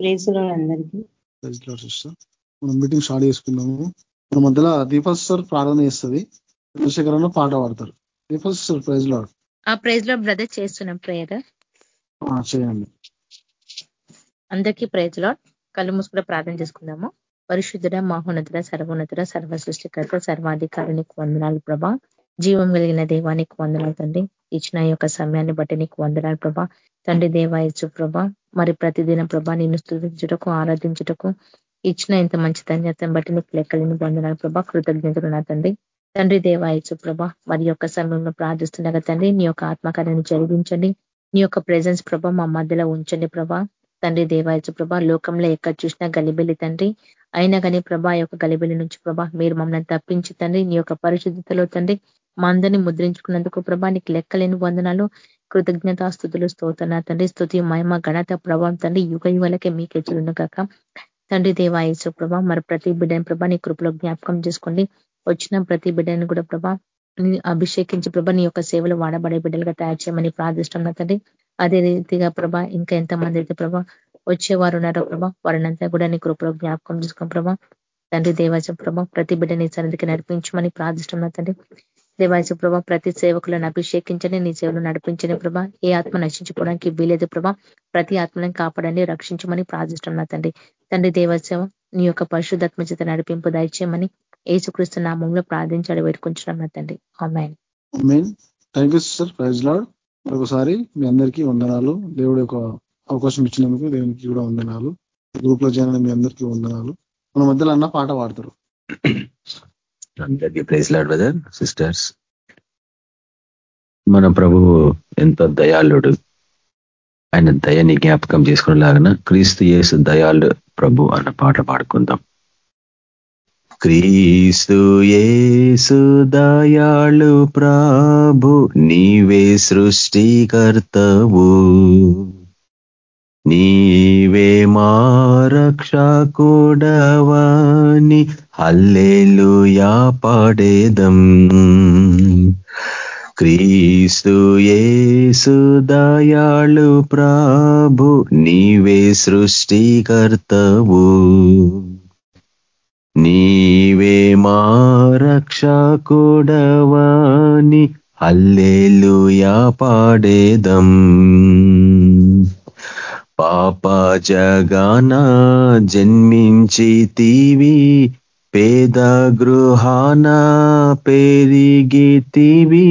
ప్రేసులో అందరికీ. మనం meeting start చేసుకున్నాము మన మధ్యలో దీపస్ సార్ ప్రార్థన చేస్తుంది. చంద్రశేఖర్ పాట పాడతారు. దీపస్ సార్ ప్రైజ్లో. ఆ ప్రైజ్లో బ్రదర్ చేస్తున్నాం ప్రేయర్. చేయండి. అందరికీ ప్రైజ్లో. కళ్ళు మూసుకుంటే ప్రార్థన చేసుకుందాము. పరిశుద్ధుడ మహోన్నతుడ సర్వోన్నతుడ సర్వ సృష్టికర్త సర్వాధికారునికి వందనాలు ప్రభా. జీవం కలిగిన దేవానికి వందనాలు తండ్రి. ఇచ్చిన యొక్క సమయాన్ని బట్టి నీకు వందనాలు ప్రభా. తండ్రి దేవాయచు ప్రభా మరి ప్రతిదిన ప్రభా నిన్ను స్థుతించుటకు ఆరాధించుటకు ఇచ్చిన ఇంత మంచి ధన్యతను బట్టి నీకు లెక్కలేని వందనాలు ప్రభా. కృతజ్ఞతలు నా తండ్రి. తండ్రి దేవాయచు ప్రభా మరి యొక్క సమయంలో ప్రార్థిస్తుండగా తండ్రి నీ యొక్క ఆత్మకార్యాన్ని జరిగించండి. నీ యొక్క ప్రెజెన్స్ ప్రభ మా మధ్యలో ఉంచండి ప్రభా. తండ్రి దేవాయచు ప్రభా లోకంలో ఎక్కడ చూసినా గలిబెల్లి తండ్రి. అయినా కానీ ప్రభా యొక్క గలిబెల్లి నుంచి ప్రభా మీరు మమ్మల్ని తప్పించి తండ్రి నీ యొక్క పరిశుద్ధతలో తండ్రి మా అందరినీ ముద్రించుకున్నందుకు ప్రభా నీకు లెక్కలేని వందనాలు కృతజ్ఞతాస్థుతులు స్తోతన తండ్రి స్థుతి మహిమ గణత ప్రభావం తండ్రి యుగ యువలకే మీకు ఎచ్చులను కాక తండ్రి దేవాయసు ప్రభా మరి ప్రతి బిడ్డని ప్రభా నీ కృపలో జ్ఞాపకం చేసుకోండి వచ్చిన ప్రతి బిడ్డని కూడా ప్రభా అభిషేకించి ప్రభా నీ యొక్క సేవలు వాడబడే బిడ్డలుగా తయారు చేయమని ప్రార్థిష్టం తండ్రి. అదే రీతిగా ప్రభా ఇంకా ఎంతమంది అయితే ప్రభా వచ్చేవారు ఉన్నారో ప్రభా వారినంతా కూడా నీ కృపలో జ్ఞాపకం చేసుకోండి ప్రభా తండ్రి దేవాచ ప్రభా ప్రతి బిడ్డని సన్నిధికి నడిపించమని ప్రార్థిష్టం తండ్రి. దేవాయసు ప్రభా ప్రతి సేవకులను అభిషేకించని నీ సేవలు నడిపించని ప్రభా ఏ ఆత్మ నశించుకోవడానికి వీలేదు ప్రభా ప్రతి ఆత్మలను కాపాడండి రక్షించమని ప్రార్థిస్తున్నా తండ్రి. తండ్రి దేవసేవ నీ యొక్క పరిశుద్ధాత్మ చేత నడిపింపు దయచేయమని ఏసుక్రీస్తు నామంలో ప్రార్థించాడు వేడుకుంటున్నాం తండ్రి. అమ్మాయి ఒకసారి మీ అందరికీ వందనాలు. దేవుడు యొక్క అవకాశం ఇచ్చినందుకు దేవునికి కూడా వందనాలు. గ్రూప్లో జాయిన్ మీ అందరికీ వందనాలు. మన మధ్యలో అన్న పాట పాడతారు. అందరికీ ప్రైజ్ లాడ్ బ్రదర్ సిస్టర్స్ మన ప్రభువు ఎంతో దయాళుడు. ఆయన దయని జ్ఞాపకం చేసుకునేలాగన క్రీస్తు యేసు దయాళు ప్రభు అన్న పాట పాడుకుందాం. క్రీస్తు యేసు దయాళు ప్రభు నీవే సృష్టికర్తవు. నీవే మా రక్షకుడవని హల్లెలుయా పాడేదం. క్రీస్తు యేసు దయాళు ప్రభు నీవే సృష్టికర్తవు. నీవే మా రక్షకుడవని హల్లెలుయా పాడేదం. పాప జగాన జన్మించితివి పేద గృహాన పెరిగితివి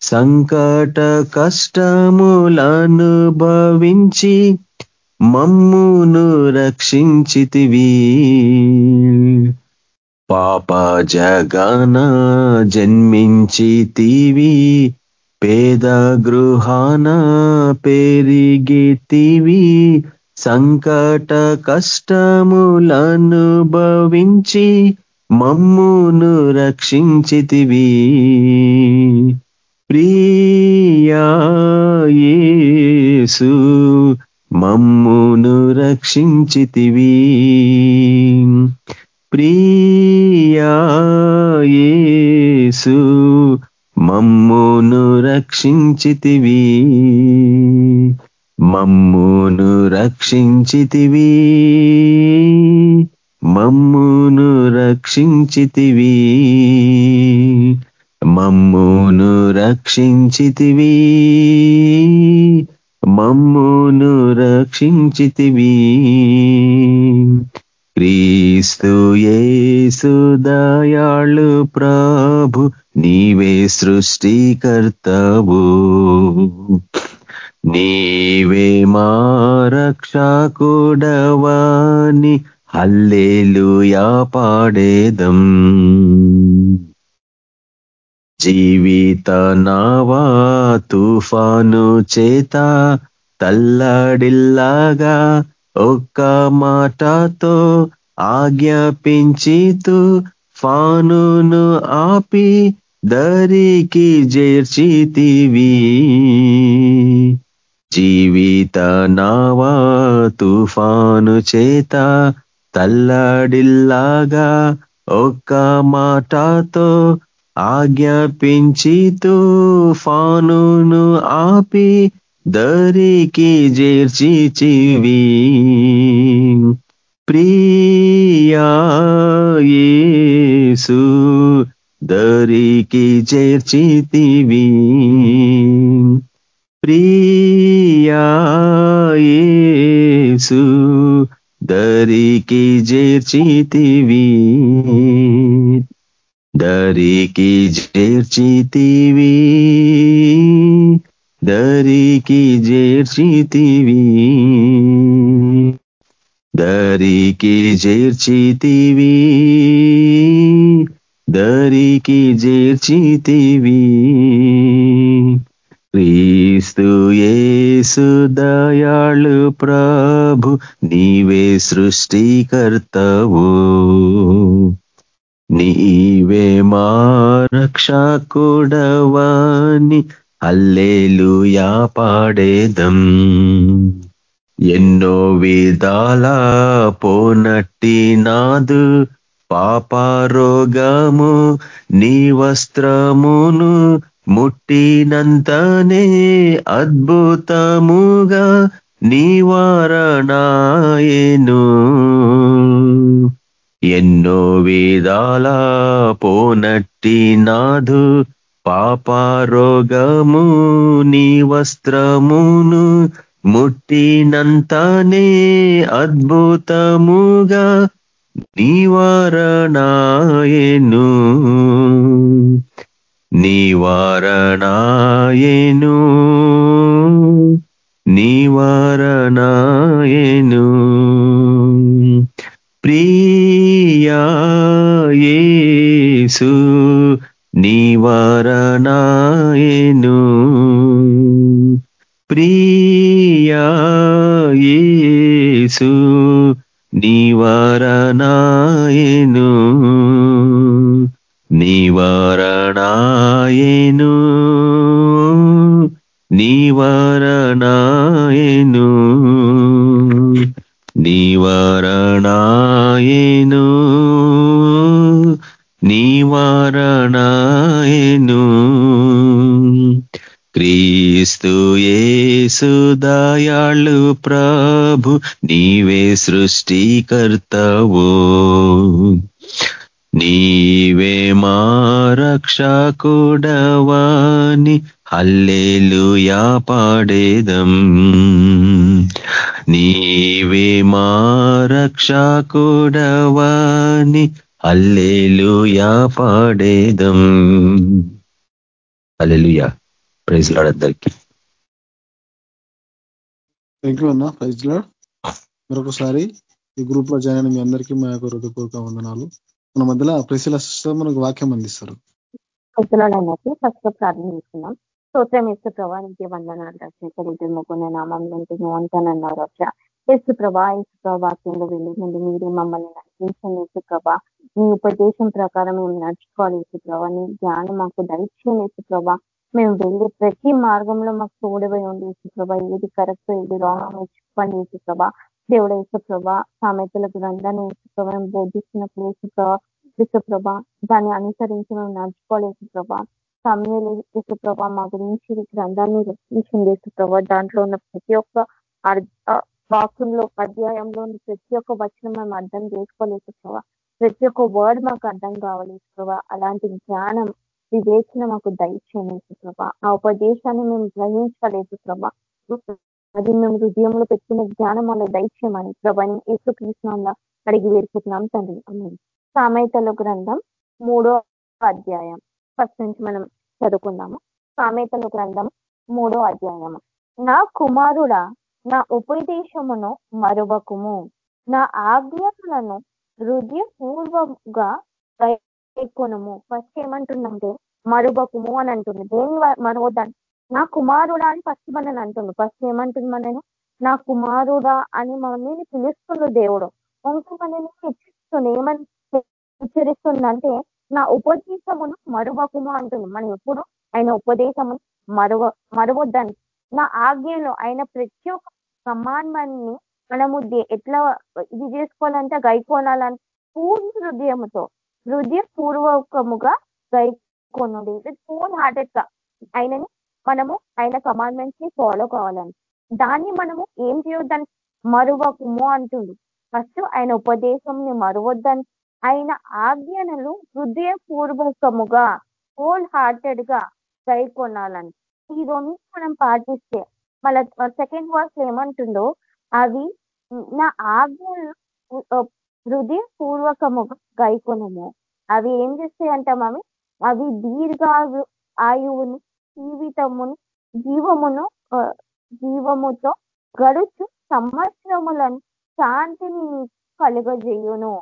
సంకట కష్టములను భవించి మమ్మును రక్షించితివి. పాప జన్మించి జన్మించితివి పేద గృహాన పెరిగితివి సంకట కష్టములను భవించి మమ్మును రక్షించితివి. ప్రియాయేసు మమ్మును రక్షించితివి. ప్రియ రక్షించితివి. మమ్మును రక్షించితివి. మమ్మును రక్షించితివి. మమ్మును రక్షించితివి. మమ్మును రక్షించితివి. క్రీస్తు యేసు దయాళు ప్రభు నీవే సృష్టికర్తవు. నీవే మా రక్షకుడవాని హల్లేలుయా పాడేదం. జీవిత నావా తుఫాను చేత తల్లడిల్లాగా ఒక్క మాటతో ఆజ్ఞాపించితూ ఫానును ఆపి దరికి చేర్చితివి జీవిత నావా తుఫాను చేత తల్లడిల్లాగా ఒక్క మాటతో ఆజ్ఞాపించి తుఫానును ఆపి దరికి చేర్చిచివి ప్రియాయేసు దరికి చేర్చితివి ప్రియాయేసు దరికి చేర్చితివి దరికి చేర్చితివి దరికి చేర్చితివి దరికి చేర్చితివి దరికి చేర్చితివి క్రీస్తు యేసు దయాళు ప్రభు నీవే సృష్టికర్తవు. నీవే మా రక్షకుడవాని అల్లేలుయా పాడేదం. ఎన్నో విధాల పోనట్టి నాదు పాపారోగము నీ వస్త్రమును ముట్టినంతనే అద్భుతముగా నివారణాయను ఎన్నో విధాల పోనట్టి నాదు పాపారోగము నీ వస్త్రమును ముట్టినంతనే అద్భుతముగా నివారణాయను. నివారణాయను. నివారణాయేను. ప్రియాయేసు దయాళు ప్రభు నీవే సృష్టికర్తవు. నీవే మా రక్షకుడవాని హల్లేలుయా పాడేదం. నీవే మా రక్షకుడవాని హల్లేలుయా పాడేదం. హల్లెలూయా. ప్రైజ్ లాడ్ అందరికి. థ్యాంక్ యూ అన్న. ప్రైజ్ లాడ్ మరొకసారి ఈ గ్రూప్లో జాయిన్ అయిన మీ అందరికీ మా యొక్క హృదయపూర్వక వందనాలు. మన మధ్యలో ప్రెసిల మనకు వాక్యం అందిస్తారు. అన్నట్టు ఫస్ట్ ప్రార్థన చేస్తున్నాం. స్తోత్రం ఇస్తు ప్రభా నీకే వందనాలు. రక్షించలేదు మొక్కున్న నామంలో నువ్వు అంటానన్నారు రక్ష. యేసు ప్రభా యేసు ప్రభాక్యంలో వెళ్ళి ముందు మీరే మమ్మల్ని నడిపించండి ఎసు ప్రభా. నీ ఉపదేశం ప్రకారం మేము నడుచుకోవాలి ఎసు ప్రభా. నీ జ్ఞానం మాకు దయచేయం ఎసు ప్రభా. మేము వెళ్ళే ప్రతి మార్గంలో మాకు తోడవై ఉండి ప్రభా ఏది కరెక్ట్ ఏది రాంగ్ చెప్పండి యేసు ప్రభా దేవుడ యేసు ప్రభా సామెతల గ్రంథాన్ని యేసు ప్రభా మేము బోధిస్తున్నప్పుడు ప్రభా దాన్ని అనుసరించి మేము నడుచుకోవాలి యేసు ప్రభా సమయంలో ప్రభా మా గురించి గ్రంథాన్ని రక్షించింది ప్రభా దాంట్లో ఉన్న ప్రతి ఒక్క వాక్యంలో అధ్యాయంలో ఉన్న ప్రతి ఒక్క వచనం మేము అర్థం చేసుకోలేదు ప్రభా ప్రతి ఒక్క వర్డ్ మాకు అర్థం కావాలి ప్రభా అలాంటి జ్ఞానం వివేచన మాకు దయచేయలేదు ప్రభా ఆ ఉపదేశాన్ని మేము గ్రహించలేదు ప్రభా. అది మేము హృదయంలో పెట్టుకున్న జ్ఞానం వల్ల దయచేయమని ప్రభాని యేసు కృష్ణంలో అడిగి వేసుకుంటున్నాం తండ్రి. సామెతల గ్రంథం మూడో అధ్యాయం. ఫస్ట్ నుంచి మనం చదువుకుందాము. సామెతల గ్రంథం మూడో అధ్యాయము. నా కుమారుడా నా ఉపదేశమును మరువకుము. నా ఆజ్ఞలను హృదయపూర్వముగా కొనము ఫస్ట్ ఏమంటుందంటే మరుబకుము అని అంటుంది. దేని మరవద్దని నా కుమారుడా అని ఫస్ట్ మనని అంటుంది. ఫస్ట్ ఏమంటుంది మనని? నా కుమారుడా అని మనల్ని పిలుస్తుంది దేవుడు. ఇంకా మనల్ని హెచ్చరిస్తుంది? ఏమని హెచ్చరిస్తుంది అంటే నా ఉపదేశమును మరువకుము అంటుంది. మనం ఎప్పుడు ఆయన ఉపదేశమును మరువ మరవద్దని నా ఆజ్ఞలో ఆయన ప్రతి ఒక్క సమాన్మాన్ని మనము ఎట్లా ఇది చేసుకోవాలంటే గైకోనాలని పూర్ణ హృదయముతో హృదయ పూర్వకముగా గైకోనుడి విత్ హోల్ హార్టెడ్గా ఆయనని మనము ఆయన కమాండ్మెంట్స్ని ఫాలో కావాలని. దాన్ని మనము ఏం చేయొద్దని? మరువకుము అంటుంది ఫస్ట్ ఆయన ఉపదేశంని మరువద్దని. ఆయన ఆజ్ఞనలు హృదయపూర్వకముగా హోల్ హార్టెడ్గా గైకొనాలని ఈ రెండు మనం పాటిస్తే మళ్ళీ సెకండ్ వర్స్ ఏమంటుందో అవి నా ఆజ్ఞలను హృదయపూర్వకముగా గైకొనము అవి ఏం చేస్తాయంట మమ్మీ అవి దీర్ఘాయు ఆయువుని జీవితమును జీవమును జీవముతో గడుచు సంవత్సరములను శాంతిని నీకు కలుగజేయును.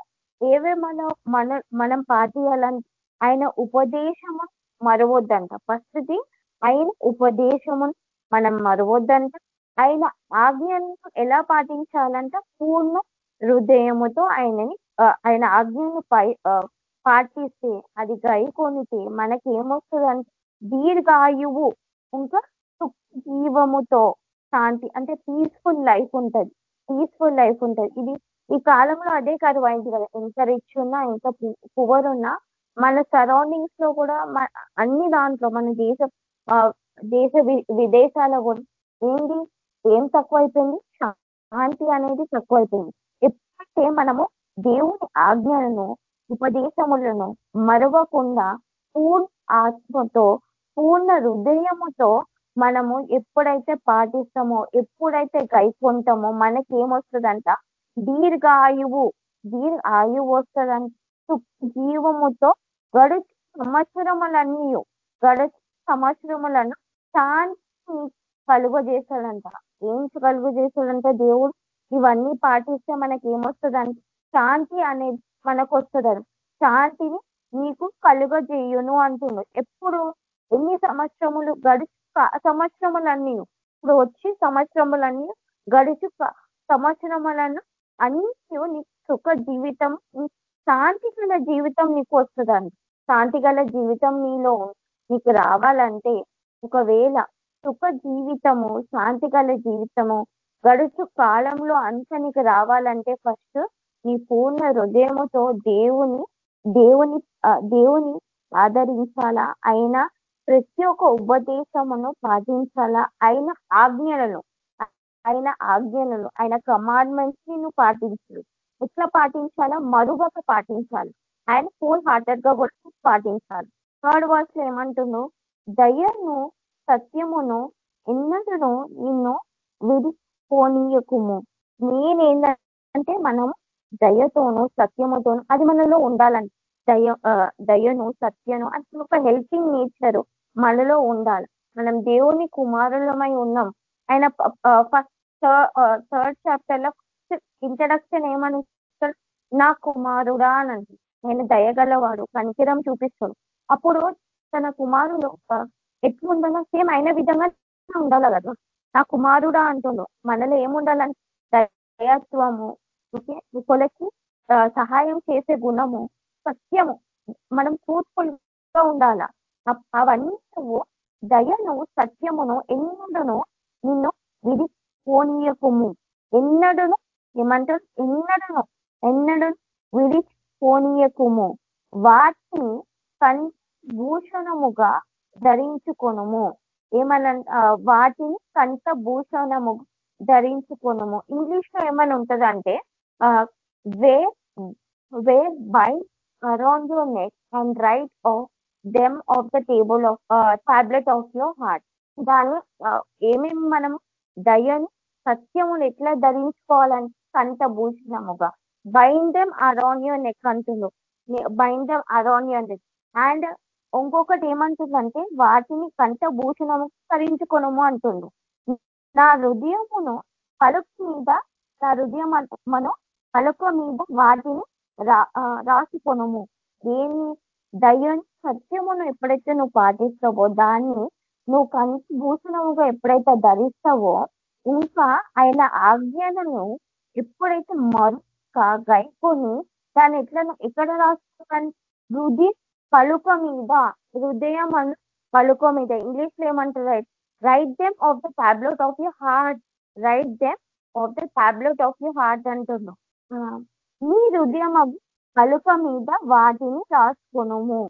ఏవే మనం మన మనం పాటియాలని ఆయన ఉపదేశము మరవద్దంట. ఫస్ట్ ఆయన ఉపదేశమును మనం మరవద్దంట. ఆయన ఆజ్ఞను ఎలా పాటించాలంట? పూర్ణ హృదయముతో ఆయనని ఆయన ఆజ్ఞను పై పాటిస్తే అది గైకొనితే మనకి ఏమొస్తుందంటే దీర్ఘాయువు ఇంకా సుఖ జీవముతో శాంతి అంటే పీస్ఫుల్ లైఫ్ ఉంటది. పీస్ఫుల్ లైఫ్ ఉంటది. ఇది ఈ కాలంలో అదే కరువు అయింది కదా. ఎంత రిచ్ ఉన్నా ఎంత పువర్ ఉన్నా మన సరౌండింగ్స్లో కూడా మ- అన్ని దాంట్లో మన దేశ దేశ వి- విదేశాల కూడా ఏంటి ఏం తక్కువైపోయింది? శాంతి అనేది తక్కువైపోయింది. ఎప్పుడైతే మనము దేవుని ఆజ్ఞలను ఉపదేశములను మరవకుండా పూర్ణ ఆత్మతో పూర్ణ హృదయముతో మనము ఎప్పుడైతే పాటిస్తామో ఎప్పుడైతే గైకొంటామో మనకి ఏమొస్తుందంట దీర్ఘాయువు దీర్ఘ ఆయువు వస్తుందంట. సు- జీవముతో గడుచు సంవత్సరములన్నీ గడుచు సంవత్సరములను శాంతి కలుగజేస్తాడంట ఏం కలుగజేస్తాడంట దేవుడు? ఇవన్నీ పాటిస్తే మనకి ఏమొస్తుందంట శాంతి అనేది మనకు వస్తుందంట శాంతిని నీకు కలుగజేయును అంటుండు. ఎప్పుడు ఎన్ని సంవత్సరములు గడుచు సంవత్సరములన్నీ ఇప్పుడు వచ్చి సంవత్సరములన్నీ గడుచు సంవత్సరములను అన్ని నీకు సుఖ జీవితం శాంతి గల జీవితం నీకు వస్తుందండి శాంతి గల జీవితం నీలో నీకు రావాలంటే ఒకవేళ సుఖ జీవితము శాంతి గల జీవితము గడుచు కాలంలో అంత నీకు రావాలంటే ఫస్ట్ నీ పూర్ణ హృదయముతో దేవుని దేవుని దేవుని ఆదరించాలా? ఆయన ప్రతి ఒక్క ఉపదేశమును పాటించాలా? ఆయన ఆజ్ఞలను ఆయన ఆజ్ఞలను ఆయన కమాండ్మెంట్స్ని నువ్వు పాటించు. ఎట్లా పాటించాలా? మరుగక పాటించాలి. ఆయన ఫుల్ హార్టెడ్గా కూడా పాటించాలి. థర్డ్ వర్స్లో ఏమంటున్నావు దయను సత్యమును ఎన్నడను నిన్ను విడిపోనీయకుము. నేనేందంటే మనం దయతోనూ సత్యముతోను అది మనలో ఉండాలని. దయ ఆ, దయను సత్యను అది ఒక హెల్పింగ్ నేచర్ మనలో ఉండాలి. మనం దేవుని కుమారులమై ఉన్నాం. ఆయన ఫస్ట్ థర్డ్ చాప్టర్లో ఇంట్రడక్షన్ ఏమని నా కుమారుడా అని నేను దయగలవాడు కనికిరం చూపిస్తాడు అప్పుడు తన కుమారుడు ఆ, ఎట్లుండాలో సేమ్ అయిన విధంగా ఉండాలి కదా. నా కుమారుడా అంటుండు. మనలో ఏముండాలని? దయత్వము ఓకే ఒకరికి సహాయం చేసే గుణము సత్యము మనం ట్రూత్ఫుల్గా ఉండాల అవన్నీ నువ్వు దయను సత్యమును ఎన్నడను నిన్ను విడిపోనీయకుము ఎన్నడను ఏమంటారు ఎన్నడను ఎన్నడను విడిపోనీయకుము వాటిని కంఠభూషణముగా ధరించుకొనుము. ఏమన వాటిని కంఠభూషణము ధరించుకొనుము. ఇంగ్లీష్లో ఏమని ఉంటదంటే way way by around your neck and write of them of the table of tablet of your heart. దాన్ని ఏమేమి మనం దయని సత్యమును ఎట్లా ధరించుకోవాలంటే కంట భూషణముగా. Bind them around your neck అంటుండు bind them around your neck and ఇంకొకటి ఏమంటుందంటే వాటిని కంట భూషణము ధరించుకొనము అంటుండు నా హృదయమును పలుకు మీద నా హృదయం మనం పలక మీద వాటిని రా ఆ, రాసుకొనుము. దేన్ని దయని సత్యమును ఎప్పుడైతే నువ్వు పాటిస్తావో దాన్ని నువ్వు కంచి భూషణముగా ఎప్పుడైతే ధరిస్తావో ఇంకా ఆయన ఆజ్ఞలను ఎప్పుడైతే మరుక గైకొని దాన్ని ఎట్లా ఎక్కడ రాసుకున్నాను హృది పలుక మీద హృదయం అను పలుక మీద. ఇంగ్లీష్లో ఏమంటారు? Write write them of the tablet of you heart write them of the tablet of you heart అంటున్నాం ఆ, నీ హృదయం పలుక మీద వాటిని రాసుకొనుము.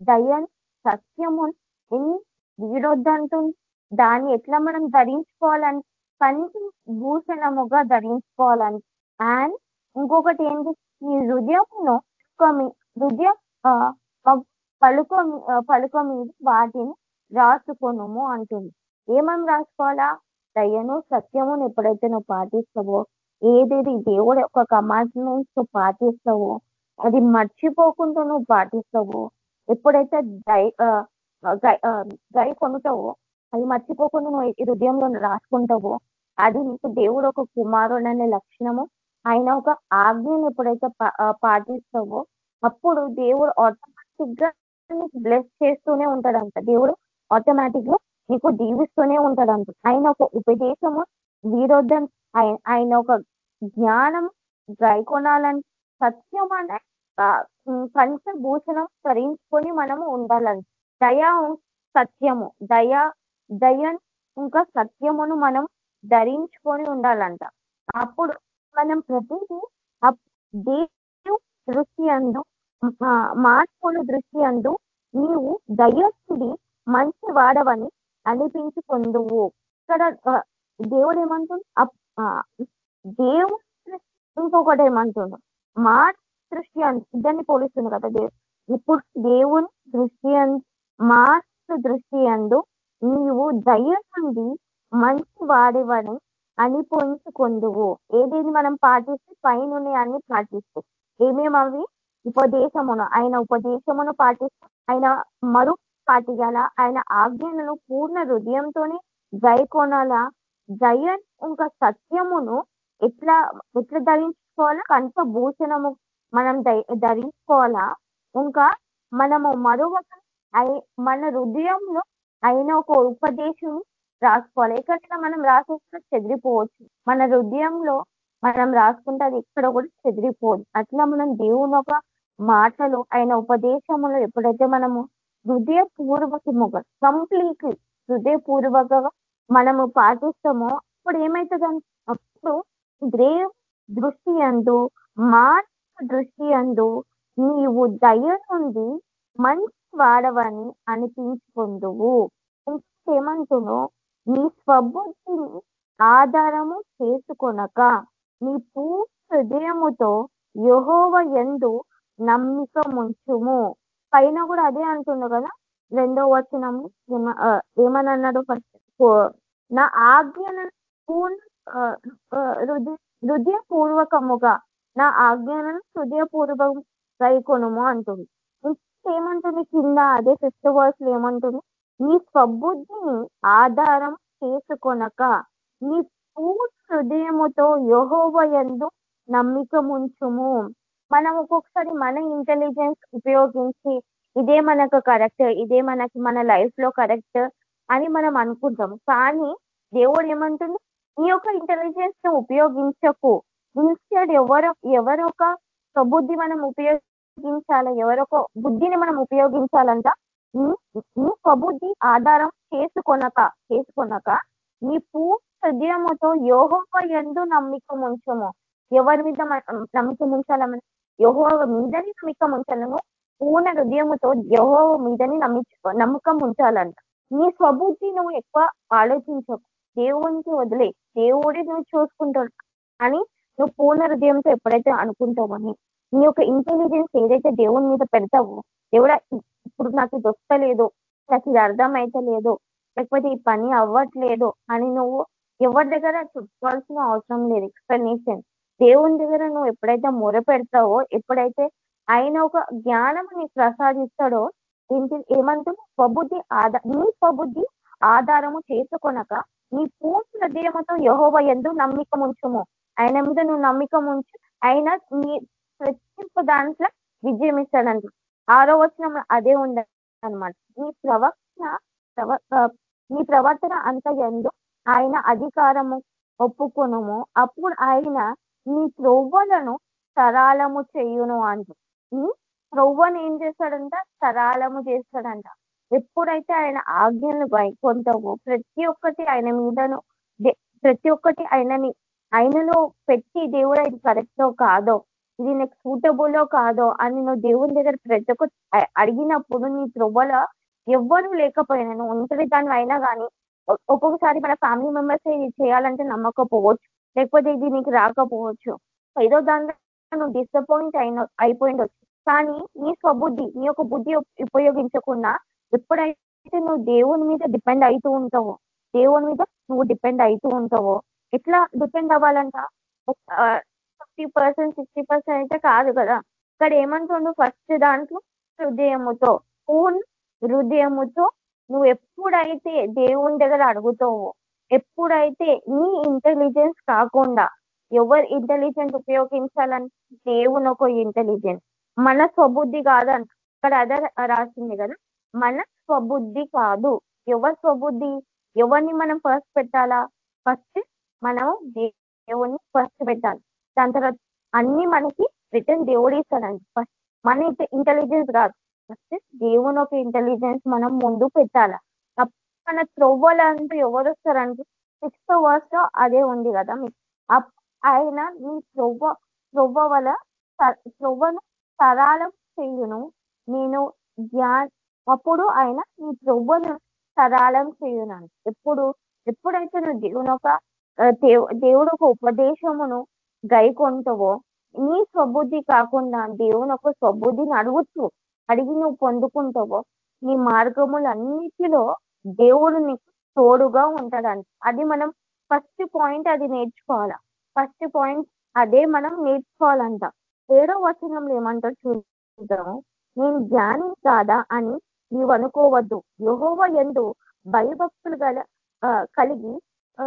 దయని సత్యము ఎన్ని వీడొద్దంటుంది దాన్ని ఎట్లా మనం ధరించుకోవాలని కంటి భూషణముగా ధరించుకోవాలని. అండ్ ఇంకొకటి ఏంటి? ఈ హృదయమును హృదయం పలుక పలుక మీద వాటిని రాసుకొనుము అంటుంది. ఏమేమి రాసుకోవాలా? దయను సత్యమును ఎప్పుడైతే నువ్వు పాటిస్తావో ఏదేది దేవుడు ఒక కమాండ్మెంట్స్ నువ్వు పాటిస్తావో అది మర్చిపోకుండా నువ్వు పాటిస్తావో ఎప్పుడైతే దయ ఆ, గై కొనుతావో అది మర్చిపోకుండా నువ్వు హృదయంలో రాసుకుంటావో అది నీకు దేవుడు ఒక కుమారుడు అనే లక్షణము. ఆయన ఒక ఆజ్ఞను ఎప్పుడైతే పా- పాటిస్తావో అప్పుడు దేవుడు ఆటోమేటిక్గా నీకు బ్లెస్ చేస్తూనే ఉంటాడంట. దేవుడు ఆటోమేటిక్గా నీకు దీవిస్తూనే ఉంటాడంట. ఆయన ఒక ఉపదేశము వీరోద్ధం ఆయన ఒక జ్ఞానం గైకొనాలని సత్యం అనే ఆ, ఉమ్, పంచభూషణం ధరించుకొని మనము ఉండాలని. దయ సత్యము. దయ దయ ఇంకా సత్యమును మనం ధరించుకొని ఉండాలంట. అప్పుడు మనం ప్రతిదీ అప్- దృష్టి అందు మార్పుల దృష్టి అందు నీవు దయస్తుడి మంచి వాడవని అనిపించుకుందువు. ఇక్కడ దేవుడు ఏమంటుంది దేవుడు ఇంకొకటి ఏమంటుండు? మా దృష్టి అందు ఇద్దరిని పోలిస్తుంది కదా దేవుడు ఇప్పుడు దేవుని దృష్టి మా దృష్టి అందు నీవు దయ నుండి మంచి వాడివని అనిపించుకొందువు ఏదేది మనం పాటిస్తే పైన అన్ని పాటిస్తూ. ఏమేమి అవి? ఉపదేశమును. ఆయన ఉపదేశమును పాటిస్తూ ఆయన మరు పాటియాల ఆయన ఆజ్ఞలను పూర్ణ హృదయంతోనే గైకొనాలా జయ ఇంకా సత్యమును ఎట్లా ఎట్లా ధరించుకోవాలా కంఠ భూషణము మనం ధరించుకోవాలా? ఇంకా మనము మరొక ఐ- మన హృదయంలో అయిన ఒక ఉపదేశం రాసుకోవాలి. ఎక్కడ మనం రాసేస్తే చెదిరిపోవచ్చు. మన హృదయంలో మనం రాసుకుంటే అది ఎక్కడ కూడా చెదిరిపోదు. అట్లా మనం దేవుని ఒక మాటలు ఆయన ఉపదేశములు ఎప్పుడైతే మనము హృదయపూర్వకముగా కంప్లీట్లీ హృదయపూర్వకంగా మనము పాటిస్తామో అప్పుడు ఏమవుతుంది అప్పుడు దేవ్ దృష్టి అందు మానవ దృష్టి అందు నీవు దయ నుండి మంచి వాడవని అనిపించుకుందువు ఇంకొకటి ఏమంటును నీ స్వబుద్ధిని ఆధారము చేసుకొనక నీ పూర్తి హృదయముతో యహోవ యందు నమ్మిక ముంచుము పైన కూడా అదే అంటుండు కదా రెండో వచనము ఏమ- ఏమని అన్నాడు ఫస్ట్ నా ఆజ్ఞను పూర్ణ హృదయ హృదయపూర్వకముగా నా ఆజ్ఞలను హృదయపూర్వకం గైకొనుము అంటుంది ఏమంటుంది కింద అదే ఫిఫ్త్ వర్స్లో ఏమంటుంది నీ స్వబుద్ధిని ఆధారం చేసుకొనక నీ పూర్తి హృదయముతో యెహోవ యందు నమ్మిక ముంచుము మనం ఒక్కొక్కసారి మన ఇంటెలిజెన్స్ ఉపయోగించి ఇదే మనకు కరెక్ట్ ఇదే మనకి మన లైఫ్లో కరెక్ట్ అని మనం అనుకుంటాం కానీ దేవుడు ఏమంటుంది నీ యొక్క ఇంటెలిజెన్స్ను ఉపయోగించకు ఇన్స్టెడ్ ఎవరో ఎవరొక స్వబుద్ధి మనం ఉపయోగించాలి ఎవరొక బుద్ధిని మనం ఉపయోగించాలంట నీ స్వబుద్ధి ఆధారం చేసుకొనక చేసుకొనక నీ పూర్తి హృదయముతో యోహోవ ఎందు నమ్మిక ఉంచము ఎవరి మీద నమ్మిక ఉంచాలని యహోవ మీదని నమ్మిక ఉంచాలను పూర్ణ హృదయముతో యహోవ మీదని నమ్మి నమ్మకం ఉంచాలంట నీ స్వబుద్ధి నువ్వు ఎక్కువ ఆలోచించకు దేవునికి వదిలే దేవుడే నువ్వు చూసుకుంటాడు. అని నువ్వు పూర్ణ హృదయంతో ఎప్పుడైతే అనుకుంటావని నీ యొక్క ఇంటెలిజెన్స్ ఏదైతే దేవుని మీద పెడతావో దేవుడా ఇప్పుడు నాకు ఇది వస్తలేదు నాకు ఇది అర్థం లేదు లేకపోతే ఈ పని అవ్వట్లేదు అని నువ్వు ఎవరి దగ్గర చుట్టుకోవాల్సిన అవసరం లేదు. ఎక్స్ప్లెనేషన్ దేవుని దగ్గర నువ్వు ఎప్పుడైతే మొర పెడతావో ఎప్పుడైతే ఆయన ఒక జ్ఞానం నీకు ప్రసాదిస్తాడో ఏంటి ఏమంటుంది స్వబుద్ధి ఆధార నీ స్వబుద్ధి ఆధారము చేసుకొనక నీ పూర్తి హృదయముతో యహోవ ఎందు నమ్మిక ఉంచుము ఆయన మీద నువ్వు నమ్మికం ఉంచు ఆయన నీ ప్రతింపు దాంట్లో విజయం ఇస్తాడంట. ఆరో వచనం అదే ఉండ అనమాట నీ ప్రవర్తన ప్రవ నీ ప్రవర్తన అంత ఎందు ఆయన అధికారము ఒప్పుకునము. అప్పుడు ఆయన నీ త్రొవ్వలను సరాలము చేయును అంట. నీ త్రొవ్వను ఏం చేస్తాడంట? సరాలము చేస్తాడంట. ఎప్పుడైతే ఆయన ఆజ్ఞలను కొంటావో ప్రతి ఒక్కటి ఆయన మీదను ప్రతి ఒక్కటి ఆయనని ఆయనలో పెట్టి దేవుడు ఇది కరెక్టో కాదో ఇది నీకు సూటబుల్లో కాదో అని నువ్వు దేవుని దగ్గర ప్రతి ఒక్క అడిగినప్పుడు నీ త్రొవ్వల ఎవ్వరు లేకపోయినా నువ్వు ఒంటరి దాన్ని అయినా కానీ ఒక్కొక్కసారి మన ఫ్యామిలీ మెంబర్స్ ఇది చేయాలంటే నమ్మకపోవచ్చు. లేకపోతే ఇది నీకు రాకపోవచ్చు. ఏదో దానిలో నువ్వు డిసప్పాయింట్ అయిన అయిపోయిండొచ్చు. కానీ నీ స్వబుద్ధి నీ యొక్క బుద్ధి ఉపయోగించకుండా ఎప్పుడైతే నువ్వు దేవుని మీద డిపెండ్ అవుతూ ఉంటావో దేవుని మీద నువ్వు డిపెండ్ అవుతూ ఉంటావో ఎట్లా డిపెండ్ అవ్వాలంట? ఫిఫ్టీ పర్సెంట్ సిక్స్టీ పర్సెంట్ అయితే కాదు కదా? ఇక్కడ ఏమంటుండు ఫస్ట్ దాంట్లో? హృదయముతో పూర్ణ హృదయముతో నువ్వు ఎప్పుడైతే దేవుని దగ్గర అడుగుతావో ఎప్పుడైతే నీ ఇంటెలిజెన్స్ కాకుండా ఎవరు ఇంటెలిజెన్స్ ఉపయోగించాలని దేవుని ఒక ఇంటెలిజెన్స్ మన స్వబుద్ధి కాదంట. ఇక్కడ అదే రాసింది కదా? మన స్వబుద్ధి కాదు. ఎవరి స్వబుద్ధి? ఎవరిని మనం ఫస్ట్ పెట్టాలా? ఫస్ట్ మనం దేవుని ఫస్ట్ పెట్టాలి. దాని తర్వాత అన్ని మనకి రిటర్న్ దేవుడు ఇస్తాడండి. ఫస్ట్ మన ఇంటెలిజెన్స్ కాదు. ఫస్ట్ దేవుని ఒక ఇంటెలిజెన్స్ మనం ముందు పెట్టాలి? అప్పుడు మన త్రొవ్వలంటూ ఎవరు వస్తారంటే సిక్స్త్ వర్స్లో అదే ఉంది కదా మీకు. ఆయన నీ త్రొవ్వ త్రొవ్వ వల స- త్రొవ్వను సరళం చేయును. నేను జ్ఞా అప్పుడు ఆయన నీ త్రొవ్వను సరళం చేయును ఎప్పుడు ఎప్పుడైతే నువ్వు దేవుని ఒక దేవు దేవుడు ఒక ఉపదేశమును గైకొంటవో నీ స్వబుద్ధి కాకుండా దేవుని ఒక స్వబుద్ధిని అడుగుతూ అడిగి నువ్వు పొందుకుంటావో నీ మార్గములన్నిటిలో దేవుడు నీకు తోడుగా ఉంటాడంట. అది మనం ఫస్ట్ పాయింట్ అది నేర్చుకోవాలా? ఫస్ట్ పాయింట్ అదే మనం నేర్చుకోవాలంట. ఏడో వచనంలో ఏమంటారు చూద్దాము? నేను జ్ఞాని కాదా అని నీవు అనుకోవద్దు యెహోవ ఎందు భయభక్తులు గల కలిగి ఆ,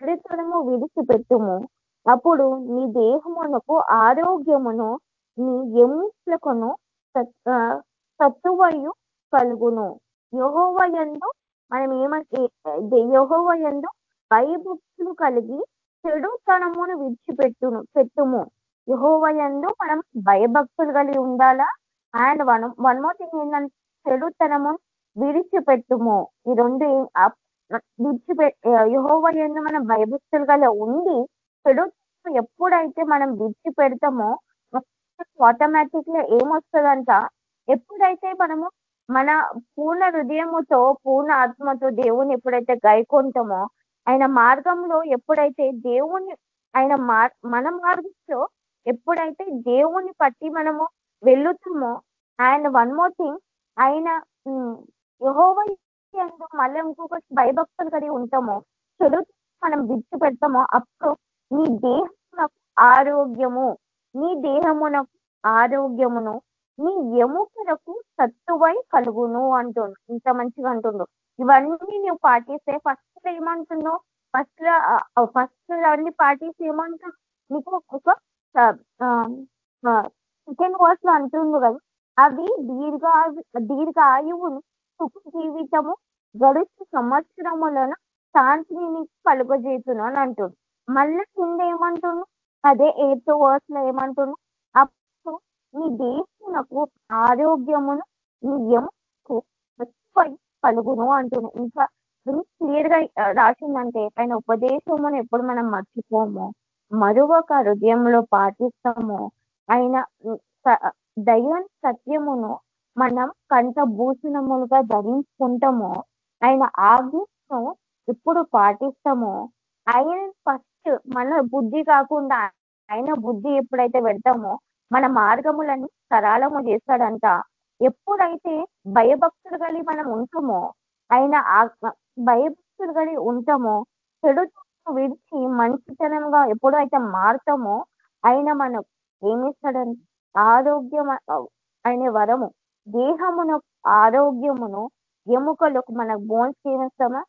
చరిత్రము విడిచిపెట్టుము. అప్పుడు నీ దేహమునకు ఆరోగ్యమును నీ ఎముకలకును ఆ, సత్తువయు కలుగును. యహోవ యందు మనం ఏమంటే యహోవ యందు భయభక్తులు కలిగి చెడుతనమును విడిచిపెట్టును పెట్టుము. యెహోవ యందు మనం భయభక్తులు కలిగి ఉండాలా? And one one more thing ఏంటంటే చెడుతనము విడిచిపెట్టుము. ఈ రెండు విడిచిపె యహోవ ఎందు మనం భయభక్తులుగా ఉండి చెడు ఎప్పుడైతే మనం విడిచిపెడతామో ఆటోమేటిక్గా ఏమొస్తుందంట? ఎప్పుడైతే మనము మన పూర్ణ హృదయముతో పూర్ణ ఆత్మతో దేవుని ఎప్పుడైతే గైకొంటామో ఆయన మార్గంలో ఎప్పుడైతే దేవుని ఆయన మార్ మన మార్గంలో ఎప్పుడైతే దేవుని పట్టి మనము వెళ్ళుతామో అండ్ వన్ మోర్ థింగ్ ఆయన యహోవ మళ్ళీ ఇంకొకటి భయభక్తులు కలిగి ఉంటామో చెడు మనం విడిచిపెడతామో అప్పుడు నీ దేహమునకు ఆరోగ్యము నీ దేహమునకు ఆరోగ్యమును నీ ఎముకలకు సత్తువై కలుగును అంటుండు ఇంత మంచిగా అంటుండు. ఇవన్నీ నువ్వు పాటిస్తే ఫస్ట్ ఏమంటున్నావు? ఫస్ట్ ఫస్ట్ అన్ని పాటిస్తే ఏమంటున్నావు? నీకు ఒక సెకండ్ వర్స్లో అంటుండు కదా అవి దీర్ఘ దీర్ఘ ఆయువును సుఖ జీవితము గడుచు సంవత్సరములను శాంతిని నీకు కలుగజేతును అని అంటుంది మళ్ళీ కింద ఏమంటుండు అదే ఎయిత్ వర్స్లో ఏమంటుండు అప్పుడు నీ దేశమునకు ఆరోగ్యమును నీ ఎముకు కలుగును అంటును ఇంకా క్లియర్గా రాసిందంటే ఆయన ఉపదేశమును ఎప్పుడు మనం మర్చిపోము. మరొక హృదయంలో పాటిస్తాము. ఆయన దైవం సత్యమును మనం కంట భూషణములుగా ధరించుకుంటామో ఆయన ఆజ్ఞను ఎప్పుడు పాటిస్తామో ఆయన ఫస్ట్ మన బుద్ధి కాకుండా ఆయన బుద్ధి ఎప్పుడైతే పెడతామో మన మార్గములను సరళము చేస్తాడంట. ఎప్పుడైతే భయభక్తులు కలిగి మనం ఉంటామో ఆయన భయభక్తులు కలిగి ఉంటామో చెడు విడిచి మంచితనంగా ఎప్పుడైతే మారుతామో ఆయన మనం ఏమిస్తాడంటే ఆరోగ్యం అనే వరము. దేహమును ఆరోగ్యమును ఎముకలకు మన బోన్స్ ఏమిస్తామా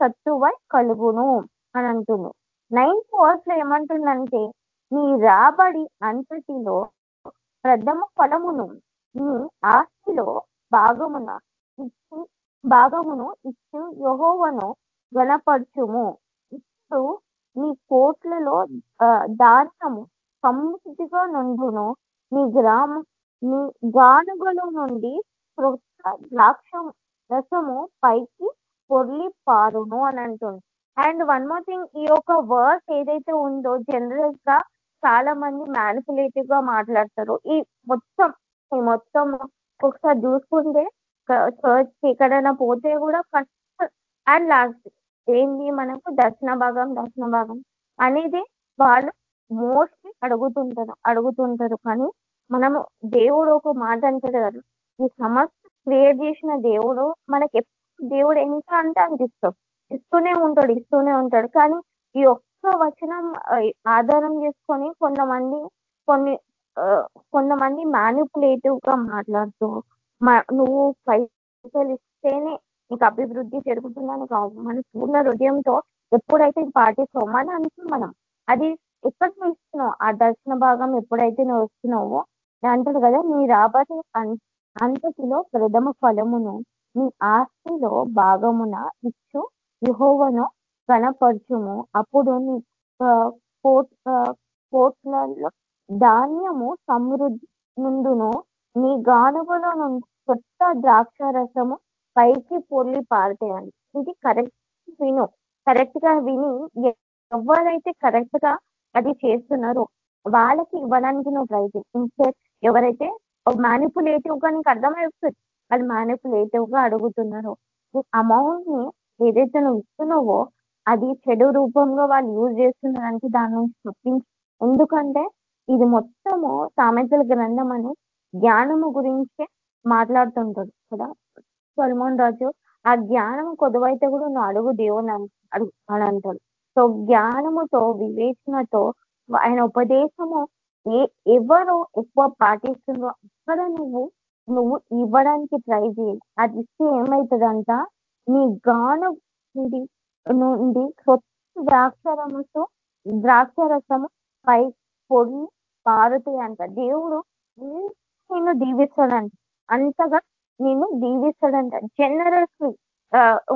సత్తువై కలుగును అని అంటుంది నైన్త్ వర్స్లో ఏమంటుందంటే నీ రాబడి అంతటిలో ప్రథమ ఫలమును నీ ఆస్తిలో భాగమున ఇచ్చి భాగమును ఇచ్చి యహోవను గణపరచుము. ఇప్పుడు నీ కోట్లలో దానము సమృద్ధిగా నుండును నీ గ్రామ నీ గానుగల నుండి క్రొత్త ద్రాక్ష రసము పైకి పొర్లి పారును అని అంటుంది. అండ్ వన్ మోర్ థింగ్ ఈ యొక్క వర్డ్ ఏదైతే ఉందో జనరల్గా చాలా మంది మ్యానిపులేటివ్గా మాట్లాడతారు. ఈ మొత్తం ఈ మొత్తం ఒకసారి చూసుకుంటే చర్చ్ ఎక్కడైనా పోతే కూడా ఫస్ట్ అండ్ లాస్ట్ ఏంది మనకు? దర్శన భాగం దర్శన భాగం. అనేది వాళ్ళు మోస్ట్ అడుగుతుంటారు అడుగుతుంటారు. కానీ మనము దేవుడు ఒక మాట అంటాడు కదా. ఈ సమస్త క్రియేట్ చేసిన దేవుడు మనకి ఎప్పుడు దేవుడు ఎంత అంటే అంత ఇస్తాం ఇస్తూనే ఉంటాడు ఇస్తూనే ఉంటాడు. కానీ ఈ ఒక్క వచనం ఆధారం చేసుకొని కొంతమంది కొన్ని కొంతమంది మ్యానిపులేటివ్గా మాట్లాడుతూ నువ్వు పైసలు ఇస్తేనే నీకు అభివృద్ధి జరుగుతుందని కాదు మన పూర్ణ హృదయంతో ఎప్పుడైతే పాటిస్తామో పాటిస్తావు అనుకున్నాం మనం. అది ఎక్కడ నువ్వు ఆ దర్శన భాగం ఎప్పుడైతే నువ్వు వస్తున్నావో అంటాడు కదా నీ రాబడి అంతటిలో ప్రథమ ఫలమును నీ ఆస్తిలో భాగమున ఇచ్చు యెహోవాను కనపరచుము. అప్పుడు నీ కోట్ కోట్లలో ధాన్యము సమృద్ధి నుండును నీ గానుగలో నుండి కొత్త ద్రాక్ష రసము పైకి పొర్లి పారుతాయండి. ఇది కరెక్ట్ విను. కరెక్ట్గా విని ఎవరైతే కరెక్ట్గా అది చేస్తున్నారు. వాళ్ళకి ఇవ్వడానికి నువ్వు ట్రై చేయి. ఎవరైతే మ్యానిపులేటివ్గా నీకు అర్థమైపోతుంది వాళ్ళు మ్యానిపులేటివ్గా అడుగుతున్నారో అమౌంట్ని ఏదైతే నువ్వు ఇస్తున్నావో అది చెడు రూపంలో వాళ్ళు యూజ్ చేస్తున్నారంటే దాని నుంచి తప్పించు. ఎందుకంటే ఇది మొత్తము సామెతల గ్రంథం అని జ్ఞానము గురించే మాట్లాడుతుంటాడు కదా. సల్మాన్ రాజు ఆ జ్ఞానం కొదువైతే కూడా నువ్వు అడుగు దేవుని అడుగు అని అంటాడు. సో జ్ఞానముతో వివేచనతో ఆయన ఉపదేశము ఏ ఎవరు ఎక్కువ పాటిస్తుందో అక్కడ నువ్వు నువ్వు ఇవ్వడానికి ట్రై చేయాలి అది ఇస్తే ఏమవుతుందంట నీ గాను నుండి నుండి కొత్త ద్రాక్షరముతో ద్రాక్షరసము పై పొడి పారుతాయంట. అంట దేవుడు నేను దీవిస్తాడంట. అంతగా నేను దీవిస్తాడంట. జనరస్లీ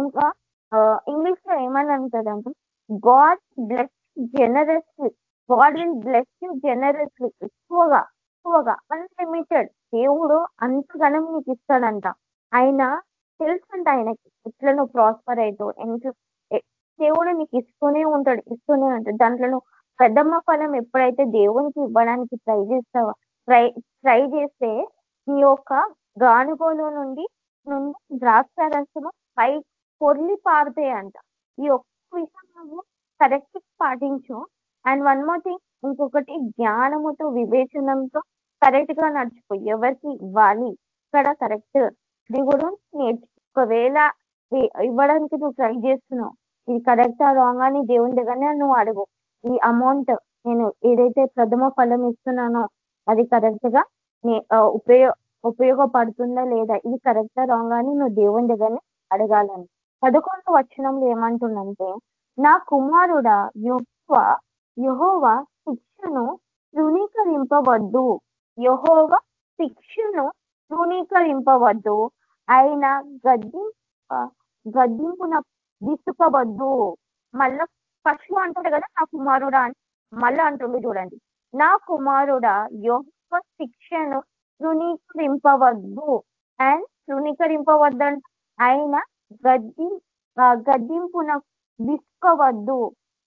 ఇంకా ఇంగ్లీష్లో ఏమని అంటాడంటే God bless generously God will bless you generously ఎక్కువగా ఎక్కువగా అన్లిమిటెడ్ దేవుడు అంతగానం నీకు ఇస్తాడంట. ఆయన తెలుసంట ఆయనకి ఎట్లా నువ్వు ప్రాస్పర్ అవుతావు ఎంత దేవుడు నీకు ఇస్తూనే ఉంటాడు ఇస్తూనే ఉంటాడు. దాంట్లో నువ్వు పెద్దమ్మ ఫలం ఎప్పుడైతే దేవునికి ఇవ్వడానికి ట్రై చేస్తావా ట్రై ట్రై చేస్తే నీ యొక్క గానుగోలు నుండి నుండి ద్రాక్ష రసము పై పొర్లి పారుతాయి అంట ఈ విషయం నువ్వు కరెక్ట్ పాటించు. అండ్ వన్ మోర్ థింగ్ ఇంకొకటి జ్ఞానముతో వివేచనంతో కరెక్ట్గా నడుచుకో. ఎవరికి? ఇవ్వాలి ఇక్కడ కరెక్ట్ ఇది కూడా నేర్చు ఒకవేళ ఇవ్వడానికి నువ్వు ట్రై చేస్తున్నావు. ఇది కరెక్టా రాంగ్ అని దేవుని దగ్గరనే నువ్వు అడుగు. ఈ అమౌంట్ నేను ఏదైతే ప్రథమ ఫలం ఇస్తున్నానో అది కరెక్ట్గా ఉపయోగ ఉపయోగపడుతుందా లేదా? ఇది కరెక్టా రాంగ్ అని నువ్వు దేవుని దగ్గరనే అడగాలని. పదకొండు వచనంలో ఏమంటుందంటే నా కుమారుడా యువ యహోవ శిక్షను తృణీకరింపవద్దు. యహోవ శిక్షను తృణీకరింపవద్దు. ఆయన గద్ది గద్దింపున విసుకవద్దు మళ్ళా ఫస్ట్ అంటాడు కదా నా కుమారుడా అని. మళ్ళా అంటుండు చూడండి. నా కుమారుడా యెహోవా శిక్షను తృణీకరింపవద్దు. అండ్ తృణీకరింపవద్దు అంటే ఆయన గద్ది ఆ, గద్దింపున తీసుకోవద్దు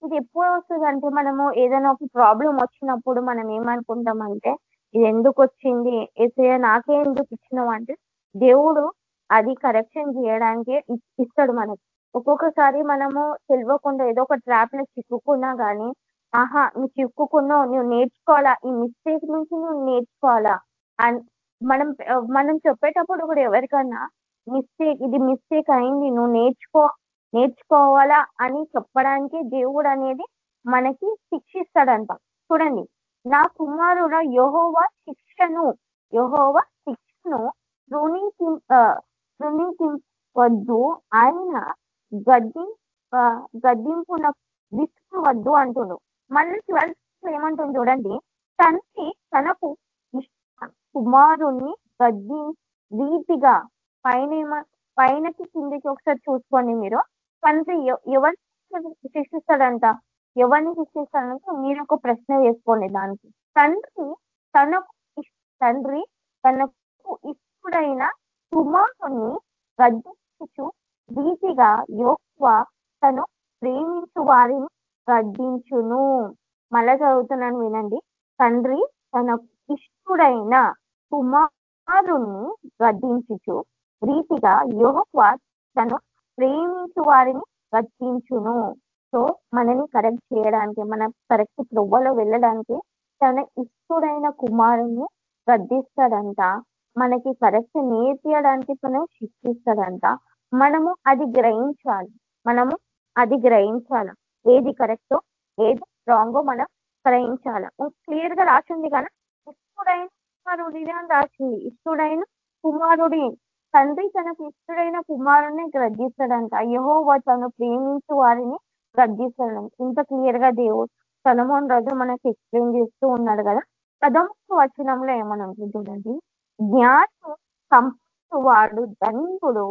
ఇది ఎప్పుడు వస్తుంది అంటే మనము ఏదైనా ఒక ప్రాబ్లం వచ్చినప్పుడు మనం ఏమనుకుంటామంటే ఇది ఎందుకు వచ్చింది? ఏసయ్య నాకే ఎందుకు ఇచ్చినావు అంటే దేవుడు అది కరెక్షన్ చేయడానికి ఇస్తాడు మనకి. ఒక్కొక్కసారి మనము తెలియకుండా ఏదో ఒక ట్రాప్లో చిక్కుకున్నా గానీ ఆహా నువ్వు చిక్కుకున్నావు నువ్వు నేర్చుకోవాలా? ఈ మిస్టేక్ నుంచి నువ్వు నేర్చుకోవాలా? అండ్ మనం మనం చెప్పేటప్పుడు కూడా ఎవరికన్నా మిస్టేక్ ఇది మిస్టేక్ అయింది. నువ్వు నేర్చుకో నేర్చుకోవాలా అని చెప్పడానికి దేవుడు అనేది మనకి శిక్షిస్తాడంట. చూడండి నా కుమారుడు యహోవ శిక్షను యహోవ శిక్షను రుణించి రుణించవద్దు ఆయన గద్ది ఆ, గద్దింపున విసుకవద్దు అంటుండు. మళ్ళీ ట్వెల్త్ ఏమంటుంది చూడండి తండ్రి తనకు కుమారుణ్ణి గద్ది రీతిగా పైన పైనకి కిందికి ఒకసారి చూసుకోండి మీరు. తండ్రి ఎవరిని శిక్షిస్తాడంట? ఎవరిని శిక్షిస్తాడంటే మీరు ఒక ప్రశ్న వేసుకోండి దానికి. తండ్రి తనకు ఇష్- తండ్రి తనకు ఇష్టడైన కుమారుని గద్దించు రీతిగా యోక్వ తను ప్రేమించు వారిని గద్దించును. మళ్ళా చదువుతున్నాను వినండి. తండ్రి తన ఇష్టడైన కుమారుణ్ణి గద్దించుచు రీతిగా యోహ్వ తను ప్రేమించు వారిని రక్షించును. సో మనని కరెక్ట్ చేయడానికి మన కరెక్ట్ త్రొవ్వలో వెళ్ళడానికి తన ఇష్టడైన కుమారుని గద్దిస్తాడంట మనకి కరెక్ట్ నేర్పించడానికి తను శిక్షిస్తాడంట. మనము అది గ్రహించాలి. మనము అది గ్రహించాలి. ఏది కరెక్టో ఏది రాంగో మనం గ్రహించాలి. క్లియర్గా రాసింది కానీ ఇష్టడైన కుమారుడిని అని రాసింది. ఇష్టడైన కుమారుడి తండ్రి తనకు ఇష్టడైన కుమారుని గ్రద్దిస్తాడంట. యహోవా తను ప్రేమించు వారిని గ్రద్దిస్తాడంట. ఇంత క్లియర్గా దేవుడు సలమోన్ రాజు మనకి ఎక్స్ప్లెయిన్ చేస్తూ ఉన్నాడు కదా. పదమూడు వచనంలో ఏమని ఉంటుంది చూడండి. జ్ఞానం సంపత్తు వాడు ధనికుడు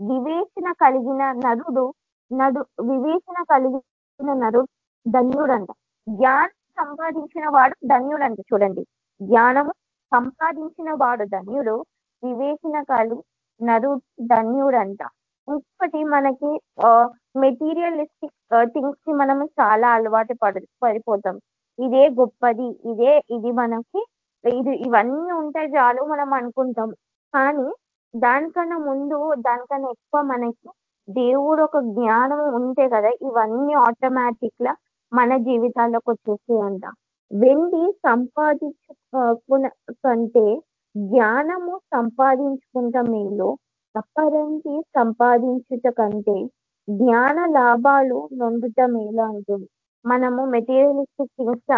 వివేచన కలిగిన నరుడు నడు వివేచన కలిగిన నరుడు ధన్యుడంట. జ్ఞానం సంపాదించిన వాడు ధన్యుడంట చూడండి. జ్ఞానము సంపాదించిన వాడు ధన్యుడు వివేచన కలిగి నరు ధన్యుడంట. ఇంకొకటి మనకి మెటీరియలిస్టిక్ థింగ్స్కి మనం చాలా అలవాటు పడి పడిపోతాం. ఇదే గొప్పది ఇదే ఇది మనకి ఇది ఇవన్నీ ఉంటే చాలు మనం అనుకుంటాం. కానీ దానికన్నా ముందు దానికన్నా ఎక్కువ మనకి దేవుడు ఒక జ్ఞానం ఉంటే కదా ఇవన్నీ ఆటోమేటిక్ లా మన జీవితాల్లోకి వచ్చేస్తాయంట. వెండి సంపాదించుకున్న కంటే జ్ఞానము సంపాదించుకుంట మేలు అపరంజి సంపాదించుట కంటే జ్ఞాన లాభాలు నొందుట మేలు అంటుంది. మనము మెటీరియలిస్టిక్ థింగ్స్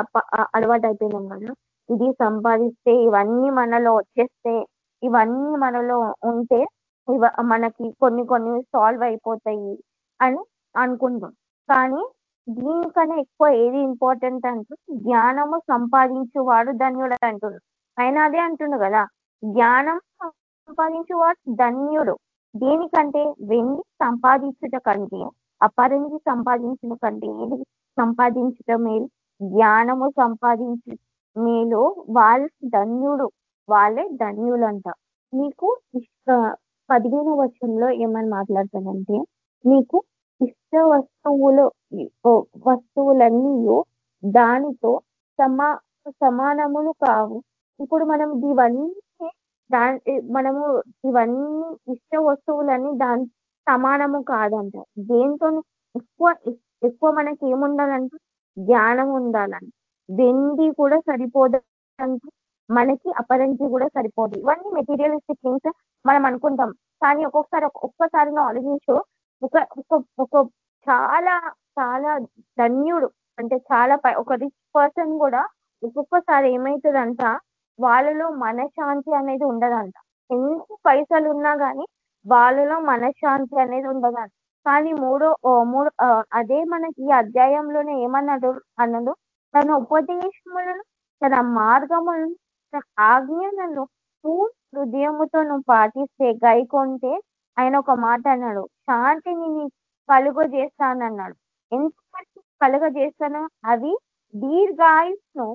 అలవాటు అయిపోయినాం కదా. ఇది సంపాదిస్తే ఇవన్నీ మనలో వచ్చేస్తే ఇవన్నీ మనలో ఉంటే ఇవ మనకి కొన్ని కొన్ని సాల్వ్ అయిపోతాయి అని అనుకుంటాం. కానీ దీనికన్నా ఎక్కువ ఏది ఇంపార్టెంట్ అంటే జ్ఞానము సంపాదించువాడు ధన్యుడు అంటున్నారు ఆయన అదే అంటుండు కదా జ్ఞానం సంపాదించువాడు ధన్యుడు. దేనికంటే వెండి సంపాదించుట కంటే అపరించి సంపాదించిన కంటే ఏది సంపాదించటం మేలు? జ్ఞానము సంపాదించు మేలు వాళ్ళ ధన్యుడు వాళ్ళే ధన్యులంట. నీకు ఇష్ట పదిహేను వర్షంలో ఏమని మాట్లాడతానంటే నీకు ఇష్ట వస్తువులు వస్తువులన్నీ దానితో సమా సమానములు కావు. ఇప్పుడు మనం ఇవన్నీ దాని మనము ఇవన్నీ ఇష్ట వస్తువులన్నీ దాని సమానము కాదంట. దేంతో ఎక్కువ ఎక్కువ మనకి ఏముండాలంటే జ్ఞానం ఉండాలంట. వెండి కూడా సరిపోదంటే. మనకి అపరంజి కూడా సరిపోదు. ఇవన్నీ మెటీరియలిస్టిక్ థింగ్స్ మనం అనుకుంటాం. కానీ ఒక్కొక్కసారి ఒక్కసారి ఆలోచించు. ఒక ఒక ఒక చాలా చాలా ధన్యుడు. అంటే చాలా ఒక రిచ్ పర్సన్ కూడా ఒక్కొక్కసారి ఏమవుతుందంట వాళ్ళలో మనశ్శాంతి అనేది ఉండదంట. ఎన్ని పైసలు ఉన్నా కానీ వాళ్ళలో మనశ్శాంతి అనేది ఉండదంట. కానీ మూడో మూడు అదే మనకి ఈ అధ్యాయంలోనే ఏమన్నాడు అన్నాడు? తన ఉపదేశములను తన మార్గములను తన ఆజ్ఞలను పూర్తి హృదయముతో నువ్వు పాటిస్తే గైకొంటే ఆయన ఒక మాట అన్నాడు. శాంతిని నీ కలుగ చేస్తానన్నాడు. ఎంతవరకు కలుగ చేస్తానో అవి దీర్ఘాయుస్ను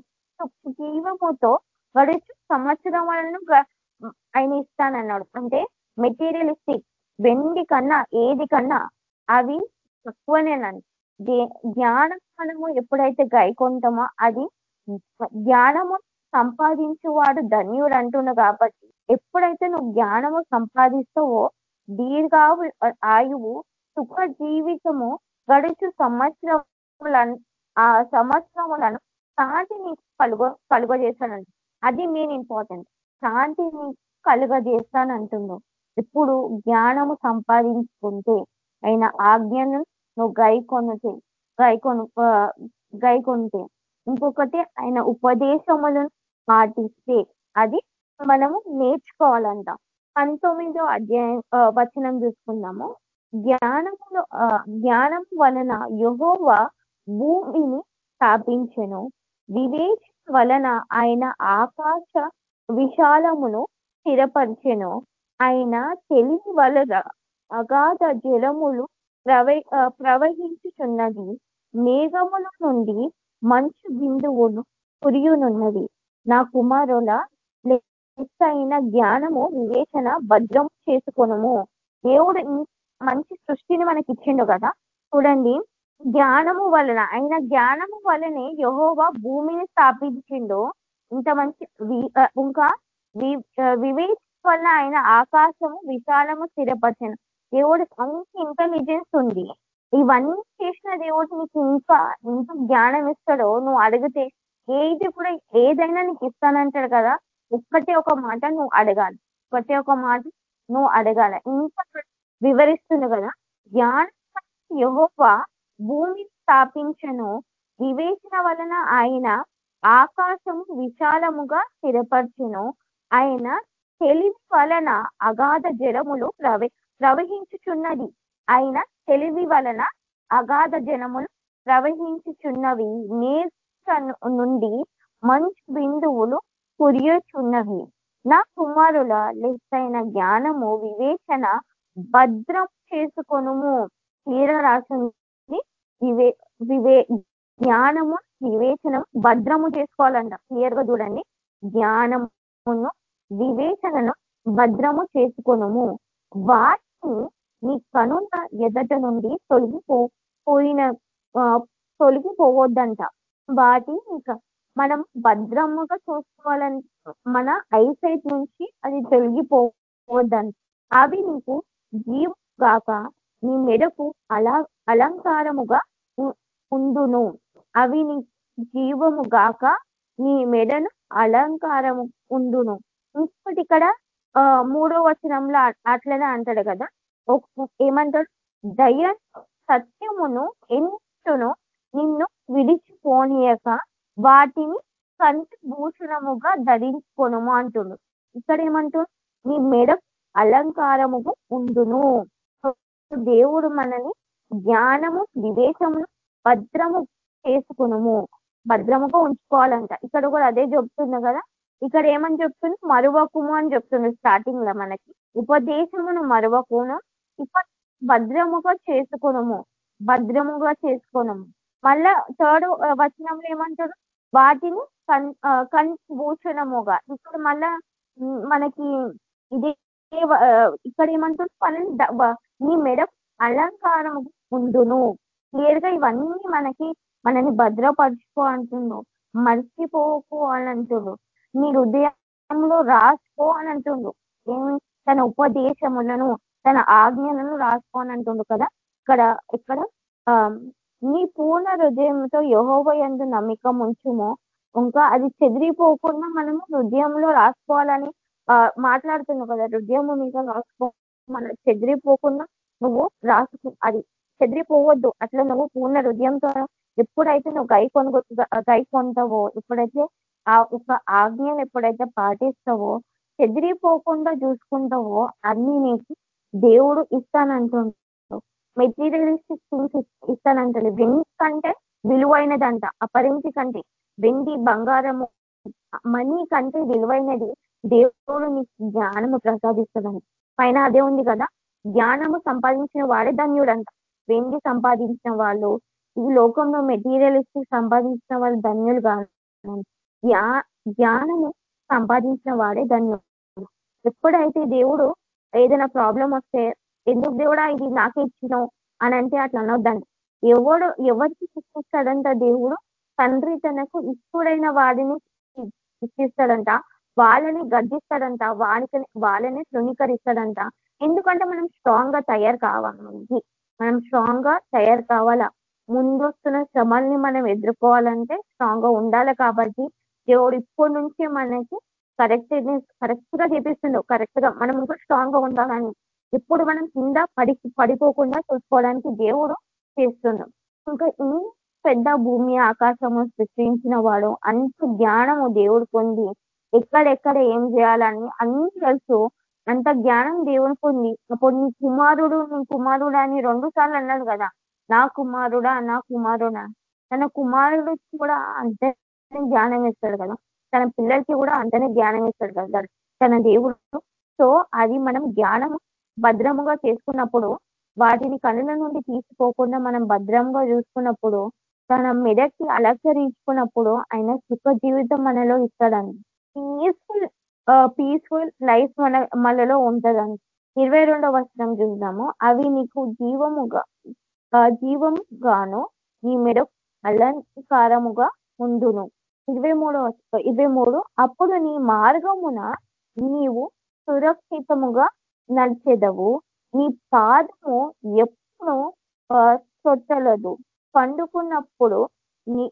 జీవముతో గడుచు సంవత్సరములను ఆయన ఇస్తానన్నాడు. అంటే మెటీరియలిస్టిక్ వెండి కన్నా ఏది కన్నా అవి తక్కువనేనండి జ్ఞానం మనము ఎప్పుడైతే గైకొంటామో అది జ్ఞానము సంపాదించువాడు ధన్యుడు అంటున్నా కాబట్టి ఎప్పుడైతే నువ్వు జ్ఞానము సంపాదిస్తావో దీర్ఘావు ఆయువు సుఖ జీవితము గడుచు సంవత్సరములను ఆ సంవత్సరములను శాంతి నీకు కలుగ కలుగజేస్తానండి అది మెయిన్ ఇంపార్టెంట్ శాంతి నీకు కలుగజేస్తానంటుండు. ఇప్పుడు జ్ఞానము సంపాదించుకుంటే ఆయన ఆజ్ఞను నువ్వు గైకొనుతే గైకొను గైకొంటే ఇంకొకటి ఆయన ఉపదేశములను పాటిస్తే అది మనము నేర్చుకోవాలంట. పంతొమ్మిదో అధ్యాయం వచనం చూసుకుందాము. జ్ఞానములో జ్ఞానం వలన యహోవ భూమిని స్థాపించెను. వివేచ వలన ఆయన ఆకాశ విశాలమును స్థిరపరిచెను. ఆయన తెలివి వలన అగాధ జలములు ప్రవ ప్రవహించుచున్నది. మేఘముల నుండి మంచు బిందువును కురియునున్నది నా కుమారుల లెక్కైన జ్ఞానము వివేచన భద్రం చేసుకొనుము. దేవుడు మంచి సృష్టిని మనకి ఇచ్చిండు కదా? చూడండి. జ్ఞానము వలన ఆయన జ్ఞానము వలనే యహోవా భూమిని స్థాపించిండు. ఇంత మంచి ఇంకా వివేక్ వల్ల ఆయన ఆకాశము విశాలము స్థిరపరచను. దేవుడు అన్ని ఇంటెలిజెన్స్ ఉంది. ఇవన్నీ చేసిన దేవుడు నీకు ఇంకా ఎంత జ్ఞానం ఇస్తాడో నువ్వు అడిగితే ఏది కూడా ఏదైనా నీకు ఇస్తానంటాడు కదా. ఒక్కటే ఒక మాట నువ్వు అడగాలి. ఒక్కటే ఒక మాట నువ్వు అడగాలి. ఇంకా వివరిస్తుంది కదా. జ్ఞానం యహోవా భూమి స్థాపించను. వివేచన వలన ఆయన ఆకాశము విశాలముగా స్థిరపరచును. ఆయన తెలివి వలన అగాధ జలములు ప్రవ ప్రవహించుచున్నది. ఆయన తెలివి వలన అగాధ జనములు ప్రవహించుచున్నవి. నుండి మంచు బిందువులు కురియుచున్నవి. నా కుమారుల లెస్సైన జ్ఞానము వివేచన భద్రం చేసుకొనుము. తీర రాసింది వివే వివే జ్ఞానము వివేచనం భద్రము చేసుకోవాలంట. క్లియర్గా చూడండి. జ్ఞానమును వివేచనను భద్రము చేసుకొనుము. వాటిని నీ కనుల ఎదట నుండి తొలగిపో పోయిన తొలగిపోవద్దంట. వాటి ఇంకా మనం భద్రముగా చూసుకోవాలని మన ఐసైట్ నుంచి అది తొలగిపోవద్దంట. అవి నీకు జీవు కాక నీ మెడకు అలా అలంకారముగా ఉ- ఉండును అవి నీ జీవము గాక నీ మెడను అలంకారము ఉండును ఇంకొకటి ఇక్కడ ఆ మూడో వచనంలో అట్లనే అంటాడు కదా. ఏమంటాడు? దయ సత్యమును ఎంచును నిన్ను విడిచిపోనీయక వాటిని కంటి భూషణముగా ధరించుకొనుము అంటుండు. ఇక్కడ ఏమంటు నీ మెడ అలంకారముగా ఉండును దేవుడు మనని జ్ఞానము వివేకమును భద్రము చేసుకునుము. భద్రముగా ఉంచుకోవాలంట. ఇక్కడ కూడా అదే చెప్తుంది కదా. ఇక్కడ ఏమని చెప్తుంది? మరువకుము అని చెప్తుంది స్టార్టింగ్లో మనకి. ఉపదేశమును మరువకును. ఇప్ప భద్రముగా చేసుకునము. భద్రముగా చేసుకునము. మళ్ళా థర్డ్ వచనంలో ఏమంటారు? వాటిని కన్ ఆ, ఇక్కడ మళ్ళా మనకి ఇది ఇక్కడ ఏమంటారు? వాళ్ళని నీ మెడ అలంకారం ఉండును. క్లియర్గా ఇవన్నీ మనకి మనని భద్రపరుచుకో అంటుండు మర్చిపోకు అని అంటుండు నీ హృదయంలో రాసుకో అని అంటుండు తన ఉపదేశములను తన ఆజ్ఞలను రాసుకో అని అంటుండు కదా? ఇక్కడ ఇక్కడ ఆ నీ పూర్ణ హృదయంతో యహోవ ఎందు నమ్మకం ఉంచుము. ఇంకా అది చెదిరిపోకుండా మనము హృదయంలో రాసుకోవాలని ఆ మాట్లాడుతున్నావు కదా? హృదయము మీద రాసుకో మన చెదిరిపోకుండా నువ్వు రాసుకు అది చెదిరిపోవద్దు. అట్లా నువ్వు పూర్ణ హృదయంతో ఎప్పుడైతే నువ్వు గై కొనుగో గై కొంటావో ఎప్పుడైతే ఆ ఒక ఆజ్ఞను ఎప్పుడైతే పాటిస్తావో చెదిరిపోకుండా చూసుకుంటావో అన్ని నీకు దేవుడు ఇస్తానంటుంటాడు మెటీరియలిస్టిక్ థింగ్స్ ఇస్తానంటాడు. వెండి కంటే విలువైనదంట అపరించి కంటే. వెండి బంగారము మనీ కంటే విలువైనది దేవుడు నీకు జ్ఞానము ప్రసాదిస్తాడంట. పైన అదే ఉంది కదా. జ్ఞానము సంపాదించిన వాడే ధన్యుడంట. వెండి సంపాదించిన వాళ్ళు ఈ లోకంలో మెటీరియలిస్టిక్ సంపాదించిన వాళ్ళు ధన్యులు కాదు. జ్ఞా జ్ఞానము సంపాదించిన వాడే ధన్యుడు. ఎప్పుడైతే దేవుడు ఏదైనా ప్రాబ్లం వస్తే ఎందుకు దేవుడా ఇది నాకే ఇచ్చినావు? అని అంటే అట్లా అనొద్దండి ఎవడు ఎవరికి శిక్షిస్తాడంట దేవుడు? తండ్రి తనకు ఇష్టడైన వాడిని శిక్షిస్తాడంట వాళ్ళని గర్జిస్తాడంట వాడికి వాళ్ళని తృణీకరిస్తాడంట. ఎందుకంటే మనం స్ట్రాంగ్గా తయారు కావాలి. మనం స్ట్రాంగ్గా తయారు కావాలా? ముందు వస్తున్న శ్రమల్ని మనం ఎదుర్కోవాలంటే స్ట్రాంగ్గా ఉండాలి కాబట్టి దేవుడు ఇప్పటి నుంచి మనకి కరెక్ట్ కరెక్ట్గా చేపిస్తుండవు కరెక్ట్గా మనం ఇంకా స్ట్రాంగ్గా ఉండాలని. ఇప్పుడు మనం కింద పడి పడిపోకుండా చూసుకోవడానికి దేవుడు చేస్తున్నాం ఇంకా ఈ పెద్ద భూమి ఆకాశము సృష్టించిన వాడు అంత జ్ఞానము దేవుడు పొంది ఎక్కడెక్కడ ఏం చేయాలని అన్ని తెలుసు. అంత జ్ఞానం దేవునికి ఉంది అప్పుడు నీ కుమారుడు నీ కుమారుడు అని రెండు సార్లు అన్నాడు కదా. నా కుమారుడా నా కుమారుడా. తన కుమారుడు కూడా అంతే జ్ఞానం ఇస్తాడు కదా. తన పిల్లలకి కూడా అంతనే జ్ఞానం ఇస్తాడు కదా. తన దేవుడు. సో అది మనం జ్ఞానం భద్రముగా చేసుకున్నప్పుడు వాటిని కనుల నుండి తీసుకోకుండా మనం భద్రంగా చూసుకున్నప్పుడు తన మెదక్కి అలంకరించుకున్నప్పుడు ఆయన సుఖ జీవితం మనలో ఇస్తాడండి. పీస్ఫుల్ పీస్ఫుల్ లైఫ్ మన మనలో ఉంటదండి. ఇరవై రెండవ వచనం చూద్దాము. అవి నీకు జీవముగా జీవముగాను నీ మెడ అలంకారముగా ఉండును. ఇరవై మూడవ ఇరవై మూడు అప్పుడు నీ మార్గమున నీవు సురక్షితముగా నడిచెదవు. నీ పాదము ఎప్పుడు చొట్టలదు పండుకున్నప్పుడు నీ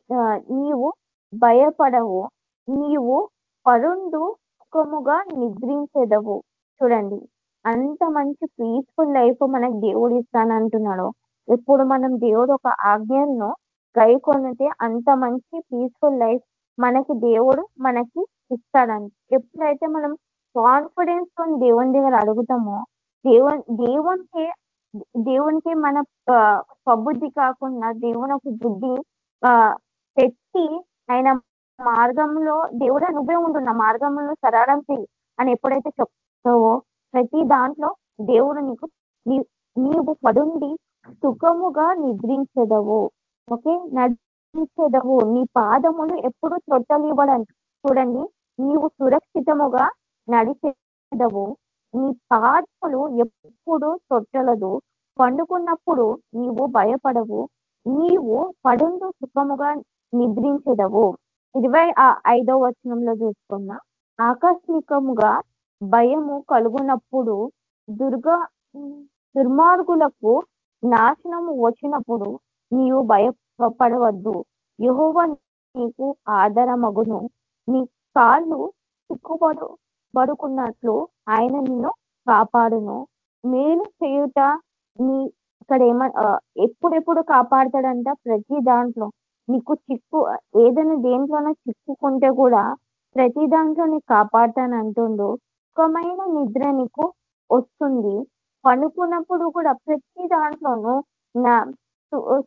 నీవు భయపడవు. నీవు పరుండు సుఖముగా నిద్రించెదవు. చూడండి అంత మంచి పీస్ఫుల్ లైఫ్ మనకు దేవుడు ఇస్తానంటున్నాడు. ఇప్పుడు మనం దేవుడు ఒక ఆజ్ఞలను గైకొనితే అంత మంచి పీస్ఫుల్ లైఫ్ మనకి దేవుడు మనకి ఇస్తాడంట. ఎప్పుడైతే మనం కాన్ఫిడెన్స్తో దేవుని దగ్గర అడుగుతామో దేవుని దేవునికి దేవునికి మన స్వబుద్ధి కాకుండా దేవుని ఒక బుద్ధి ఆ పెట్టి ఆయన మార్గంలో దేవుడు నువ్వే ఉంటున్న మార్గంలో సరళం చెయ్యి అని ఎప్పుడైతే చెప్తావో ప్రతి దాంట్లో దేవుడు నీకు నీవు పడుండి సుఖముగా నిద్రించదవు ఓకే? నడిపించదవు. నీ పాదములు ఎప్పుడు త్రొట్టలివ్వడానికి చూడండి. నీవు సురక్షితముగా నడిచేదవు. నీ పాదములు ఎప్పుడు తొట్టలదు పండుకున్నప్పుడు నీవు భయపడవు. నీవు పడుండు సుఖముగా నిద్రించదవు. ఇరవై ఐదో వచనంలో చూసుకున్నా ఆకస్మికముగా భయము కలుగునప్పుడు దుర్గా దుర్మార్గులకు నాశనము వచ్చినప్పుడు నీవు భయపడవద్దు. యహోవ నీకు ఆధారమగును నీ కాళ్ళు చిక్కుబడు పడుకున్నట్లు ఆయన నిన్ను కాపాడును. మేలు చేయుట నీ ఇక్కడ ఏమ ఎప్పుడెప్పుడు కాపాడతాడంట? ప్రతి దాంట్లో. నీకు చిక్కు ఏదైనా దేంట్లోనో చిక్కుకుంటే కూడా ప్రతి దాంట్లో నీకు కాపాడుతాను అంటుండు. సుఖమైన నిద్ర నీకు వస్తుంది. పనుకున్నప్పుడు కూడా ప్రతి దాంట్లోనూ నా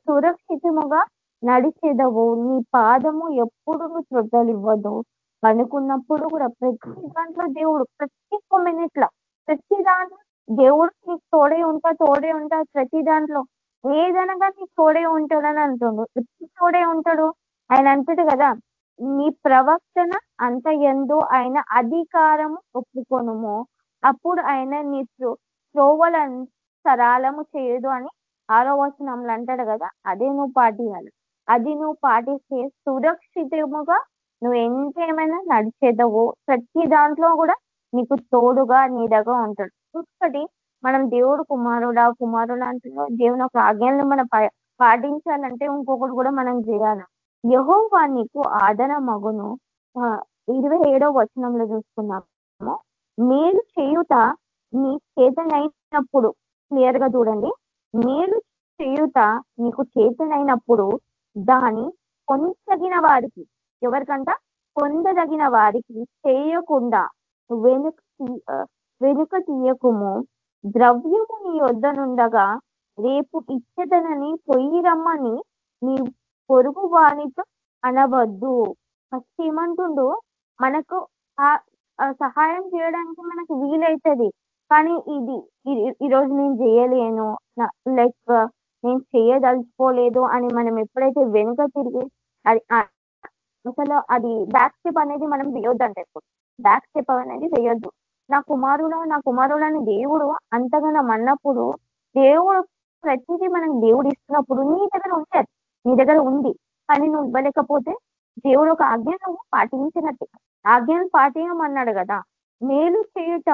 సురక్షితముగా నడిచేదవు. నీ పాదము ఎప్పుడు త్రొట్టలివ్వదు పనుకున్నప్పుడు కూడా ప్రతి దాంట్లో దేవుడు ప్రతి ఒక్క మినిట్లో ప్రతి దాంట్లో దేవుడు నీకు తోడే ఉంటా తోడే ఉంటా ప్రతి దాంట్లో ఏదనగా నీకు తోడే ఉంటాడని అంటుండు. ఎప్పుడు తోడే ఉంటాడు? ఆయన అంటాడు కదా నీ ప్రవర్తన అంత ఎందు ఆయన అధికారము ఒప్పుకొనుము. అప్పుడు ఆయన నీ త్రోవలను సరాలము చేయదు అని ఆరో వచనంలో అంటాడు కదా అదే నువ్వు పాటియాలి. అది నువ్వు పాటిస్తే సురక్షితముగా నువ్వు ఎంతేమైనా నడిచేదవు. ప్రతి దాంట్లో కూడా నీకు తోడుగా నీడగా ఉంటాడు. ఇంకొకటి మనం దేవుడు కుమారుడా కుమారుడు అంటున్నా. దేవుని ఒక ఆజ్ఞలను మనం పాటించాలంటే ఇంకొకటి కూడా మనం చేయాలి. యహోవా నీకు ఆదర మగును. ఇరవై ఏడో వచనంలో చూసుకున్నాము మేలు చేయుట నీ చేతనైనప్పుడు క్లియర్గా చూడండి. మేలు చేయుట నీకు చేతనైనప్పుడు దాని కొంచగిన వారికి ఎవరికంట? పొందదగిన వారికి చేయకుండా వెనుక వెనుక తీయకుము. ద్రవ్యము నీ వద్దనుండగా రేపు ఇచ్చదనని పొయ్యి రమ్మని నీ పొరుగు వానితో అనవద్దు. ఫస్ట్ ఏమంటుండు మనకు ఆ సహాయం చేయడానికి మనకు వీలైతుంది కానీ ఇది ఈరోజు నేను చేయలేను. లైక్ నేను చేయదలుచుకోలేదు అని మనం ఎప్పుడైతే వెనుక తిరిగి అది అసలు అది బ్యాక్ స్టెప్ అనేది మనం వేయొద్దంటే ఎప్పుడు? బ్యాక్ స్టెప్ అనేది వేయొద్దు నా కుమారుడు నా కుమారుడు దేవుడు అంతగా అన్నప్పుడు దేవుడు ప్రతిదీ మనం దేవుడు ఇస్తున్నప్పుడు నీ దగ్గర ఉంటుంది నీ దగ్గర ఉంది. కానీ నువ్వు ఇవ్వలేకపోతే దేవుడు ఒక ఆజ్ఞ నువ్వు పాటించినట్టు ఆజ్ఞను పాటించమన్నాడు కదా. మేలు చేయుట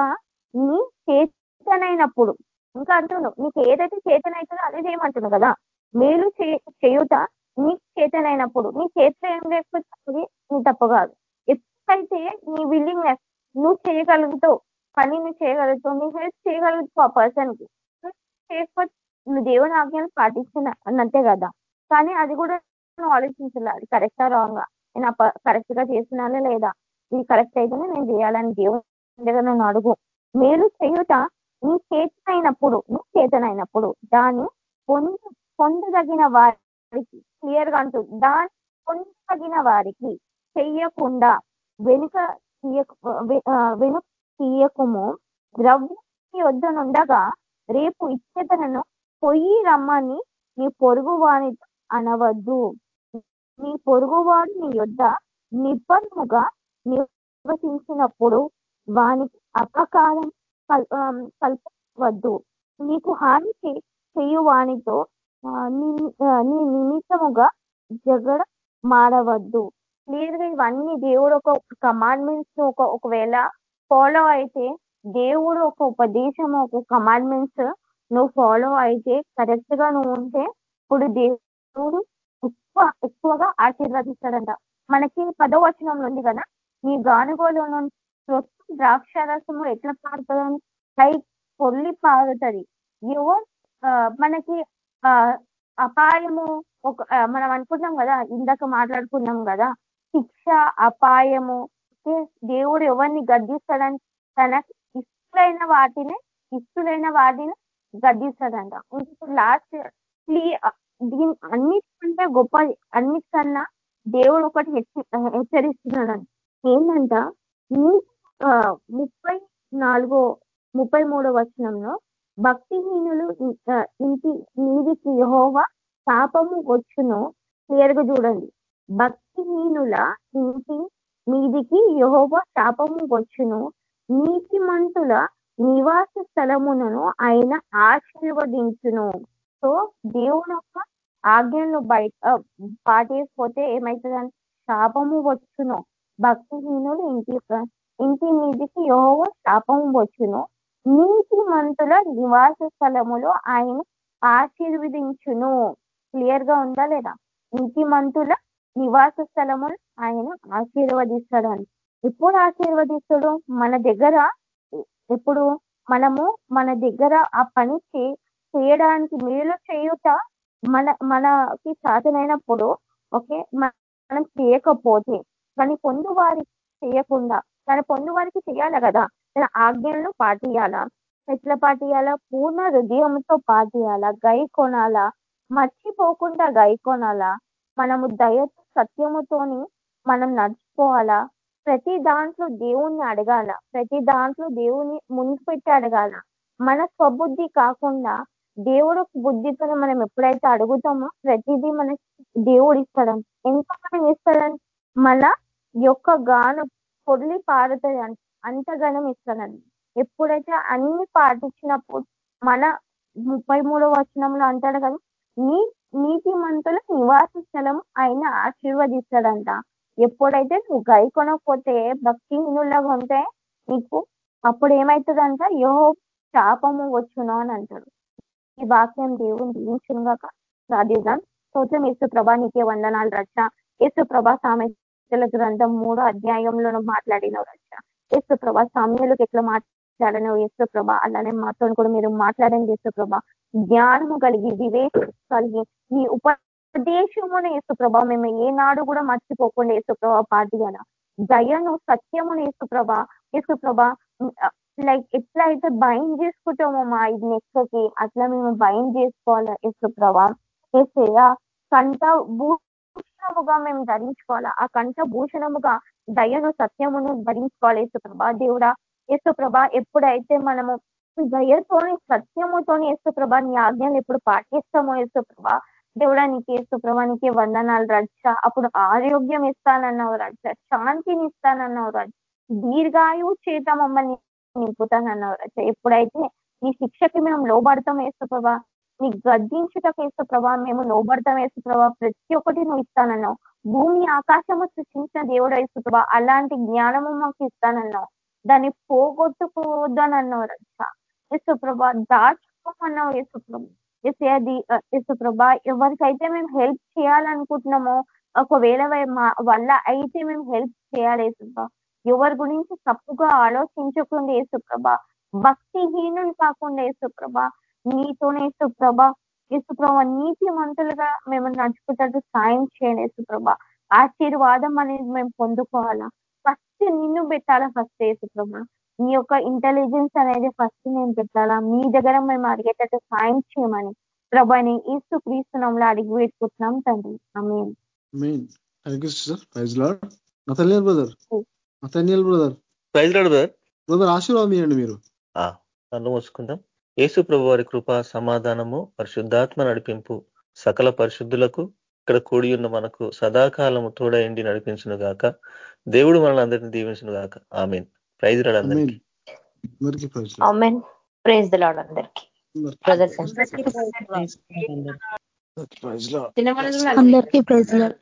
నీ చేతనైనప్పుడు ఇంకా అంటున్నావు నీకు ఏదైతే చేతనైతుందో అదే చేయమంటున్నావు కదా. మేలు చేయుట నీ చేతనైనప్పుడు నీ చేతిలో ఏం లేకపోతే నీ తప్పు కాదు. ఎప్పుడైతే నీ విల్లింగ్నెస్ నువ్వు చేయగలుగుతావు. పని నువ్వు చేయగలుగుతావు. నువ్వు హెల్ప్ చేయగలుగుతావు ఆ పర్సన్కి. చేయకపోతే నువ్వు దేవుని ఆజ్ఞలు పాటిస్తున్నా కదా. కానీ అది కూడా నువ్వు ఆలోచించాలి? అది కరెక్టా రాంగా నేను కరెక్ట్గా చేస్తున్నానా లేదా? ఇది కరెక్ట్ అయితేనే నేను చేయాలని దేవుని దగ్గర నన్ను అడుగు. మేలు చేయుట నీ చేతనైనప్పుడు నువ్వు చేతనైనప్పుడు దాన్ని పొంద పొందదగిన వారికి క్లియర్గా అంటుంది దాన్ని పొందదగిన వారికి చెయ్యకుండా వెనుక తీయ వెనుక తీయకము. ద్రవ్యం వద్దనుండగా రేపు ఇచ్చేతనను పొయ్యి రమ్మని నీ పొరుగు అనవద్దు. నీ పొరుగువాడు నీ యొద్ద నిబ్బరముగా నిర్వచించినప్పుడు వానికి అపకారం కల్పవద్దు. నీకు హాని చేయు వానితో నీ నిమిత్తముగా జగడ మాడవద్దు క్లియర్గా ఇవన్నీ దేవుడు ఒక కమాండ్మెంట్స్ ఒక ఒకవేళ ఫాలో అయితే దేవుడు ఒక ఉపదేశం ఒక కమాండ్మెంట్స్ నువ్వు ఫాలో అయితే కరెక్ట్గా నువ్వు ఉంటే ఇప్పుడు దేవుడు ఎక్కువ ఎక్కువగా ఆశీర్వదిస్తాడంట. మనకి పదో వచనంలో ఉంది కదా నీ గానుగోలు ద్రాక్ష రసము ఎట్లా పారుతుందని కై పొల్లి పారుతుంది. ఎవరు మనకి ఆ అపాయము ఒక మనం అనుకున్నాం కదా ఇందాక మాట్లాడుకున్నాం కదా శిక్ష అపాయము. దేవుడు ఎవరిని గద్దిస్తాడని తన ఇష్టలైన వాటిని ఇష్టలైన వాటిని గద్దిస్తాడంట. లాస్ట్ దీని అన్నిటికంటే గొప్ప అన్నిటికన్నా దేవుడు ఒకటి హెచ్చరిస్తున్నాడు ఏంటంట? నీ ముప్పై నాలుగో ముప్పై మూడో వచనంలో భక్తిహీనులు ఇంటి నీదికి యహోవ శాపము వచ్చును క్లియర్గా చూడండి. భక్తిహీనుల ఇంటి మీదికి యహోవ శాపము వచ్చును. నీతిమంతుల నివాస స్థలములను ఆయన ఆశీర్వదించును. సో దేవుని యొక్క ఆజ్ఞలను బయట పాటేసిపోతే ఏమవుతుందని శాపము వచ్చును. భక్తిహీనులు ఇంటి ఇంటి మీదికి యహోవ శాపము వచ్చును. నీతిమంతుల నివాస స్థలములో ఆయన ఆశీర్వదించును. క్లియర్గా ఉందా లేదా? నీతిమంతుల నివాస స్థలము ఆయన ఆశీర్వదిస్తాడు అని ఎప్పుడు ఆశీర్వదిస్తాడు? మన దగ్గర ఇప్పుడు మనము మన దగ్గర ఆ పని చేయడానికి మేలు చేయుట మన మనకి సాధనైనప్పుడు ఓకే? మనం చేయకపోతే కానీ పొందు వారికి చేయకుండా తన పొందు వారికి చేయాలి కదా? తన ఆజ్ఞలను పాటియాలా ఎట్లా పాటియాలా పూర్ణ హృదయంతో పాటియాలా గై కొనాలా మర్చిపోకుండా గై కొనాలా మనము దయ సత్యముతోని మనం నడుచుకోవాలా? ప్రతి దాంట్లో దేవుణ్ణి అడగాల. ప్రతి దాంట్లో దేవుని ముందు పెట్టి అడగాల. మన స్వబుద్ధి కాకుండా దేవుడు బుద్ధితో మనం ఎప్పుడైతే అడుగుతామో ప్రతిదీ మనకి దేవుడు ఇస్తాడని ఎంత మనం ఇస్తాడని మన యొక్క గానం పొర్లి పారుతుంది అంట అంత గణం ఎప్పుడైతే అన్ని పాటించినప్పుడు మన ముప్పై మూడో వచనంలో అంటాడు కదా నీ నీతి మంతుల నివాస స్థలం ఆయన ఆశీర్వదిస్తాడంట. ఎప్పుడైతే నువ్వు గై కొనకపోతే భక్తిహీనులాగా ఉంటే నీకు అప్పుడు ఏమవుతుందంట యో శాపము వచ్చును అని అంటాడు. ఈ వాక్యం దేవుని దీవించుగాక ప్రార్థిద్దాం. స్తోత్రం యేసు ప్రభా నీకే వందనాలు రచ్చ యేసు ప్రభా సామెతల గ్రంథం మూడో అధ్యాయంలో మాట్లాడిన రచ్చ యేసు ప్రభా సామ్యులకు ఎట్లా మాట్లాడను యేసు ప్రభా? అలానే మాతో కూడా మీరు మాట్లాడండి యేసు ప్రభా. జ్ఞానము కలిగి వివేకం కలిగి మీ ఉపదేశమును యేసు ప్రభా మేము ఏనాడు కూడా మర్చిపోకుండా యేసుప్రభ పాటియాల దయను సత్యమును యేసుప్రభ. లైక్ ఎట్లా అయితే బైండ్ చేసుకుంటామో మా ఇది నెక్కకి అట్లా మేము బైండ్ చేసుకోవాలా యేసుప్రభ? ఏసయ్య కంట భూషణముగా మేము ధరించుకోవాలా? ఆ కంట భూషణముగా దయను సత్యమును ధరించుకోవాలి యేసుప్రభా? దేవుడా యేసు ప్రభా ఎప్పుడైతే మనము దయతోని సత్యముతోని యేసు ప్రభా నీ ఆజ్ఞలు ఎప్పుడు పాటిస్తామో యేసు ప్రభా దేవుడా నీకు యేసు ప్రభా నీకే వందనాలు రక్ష అప్పుడు ఆరోగ్యం ఇస్తానన్నావు రక్ష శాంతిని ఇస్తానన్నావు రక్ష దీర్ఘాయువు చేత మమ్మల్ని నింపుతానన్నావు రక్ష ఎప్పుడైతే నీ శిక్షకి మేము లోబడతాం యేసు ప్రభా నీ గద్దించుటకు యేసు ప్రభా మేము లోబడతాం యేసు ప్రభా ప్రతి ఒక్కటి నువ్వు ఇస్తానన్నావు భూమి ఆకాశము సృష్టించిన దేవుడు యేసు ప్రభా అలాంటి జ్ఞానము మాకు ఇస్తానన్నావు దాన్ని పోగొట్టుకోవద్దని అన్నావు రక్ష యశుప్రభ దాచుకోమన్నావు యశుప్రభ ఎస్ అది యశుప్రభ ఎవరికైతే మేము హెల్ప్ చేయాలనుకుంటున్నామో ఒకవేళ మా వల్ల అయితే మేము హెల్ప్ చేయాలి యేసుప్రభ. ఎవరి గురించి తప్పుగా ఆలోచించకుండా యేసుప్రభ. భక్తిహీనులు కాకుండా యేసుప్రభ. నీతోనే యేసుప్రభ. యేసుప్రభ నీతి మంతులుగా మేము నడుచుకుంటూ సాయం చేయండి యేసుప్రభ. ఆశీర్వాదం అనేది మేము పొందుకోవాలా. ఫస్ట్ నిన్ను పెట్టాలా ఫస్ట్ యేసుప్రభ? నీ యొక్క ఇంటెలిజెన్స్ అనేది ఫస్ట్ నేను పెట్టాలా మీ దగ్గర మేము అడిగేటట్టు సాయం చేయమని ప్రభాని ఈస్తు క్రీస్తునంలో అడిగి పెట్టుకుంటున్నాం తండ్రి. Nathaniel brother Nathaniel brother brother brother ఆశీర్వాదం ఇవ్వండి మీరు. కళ్ళు మూసుకుందాం. యేసు ప్రభు వారి కృప సమాధానము పరిశుద్ధాత్మ నడిపింపు సకల పరిశుద్ధులకు ఇక్కడ కూడి ఉన్న మనకు సదాకాలము తోడయండి నడిపించును గాక దేవుడు మనల్ని అందరినీ దీవించును గాక ఆమెన్. ప్రైజ్ రాడు అందరికీ. ప్రైజ్ లాడ్ అందరికి. అందరికీ ప్రైజ్ లాడ్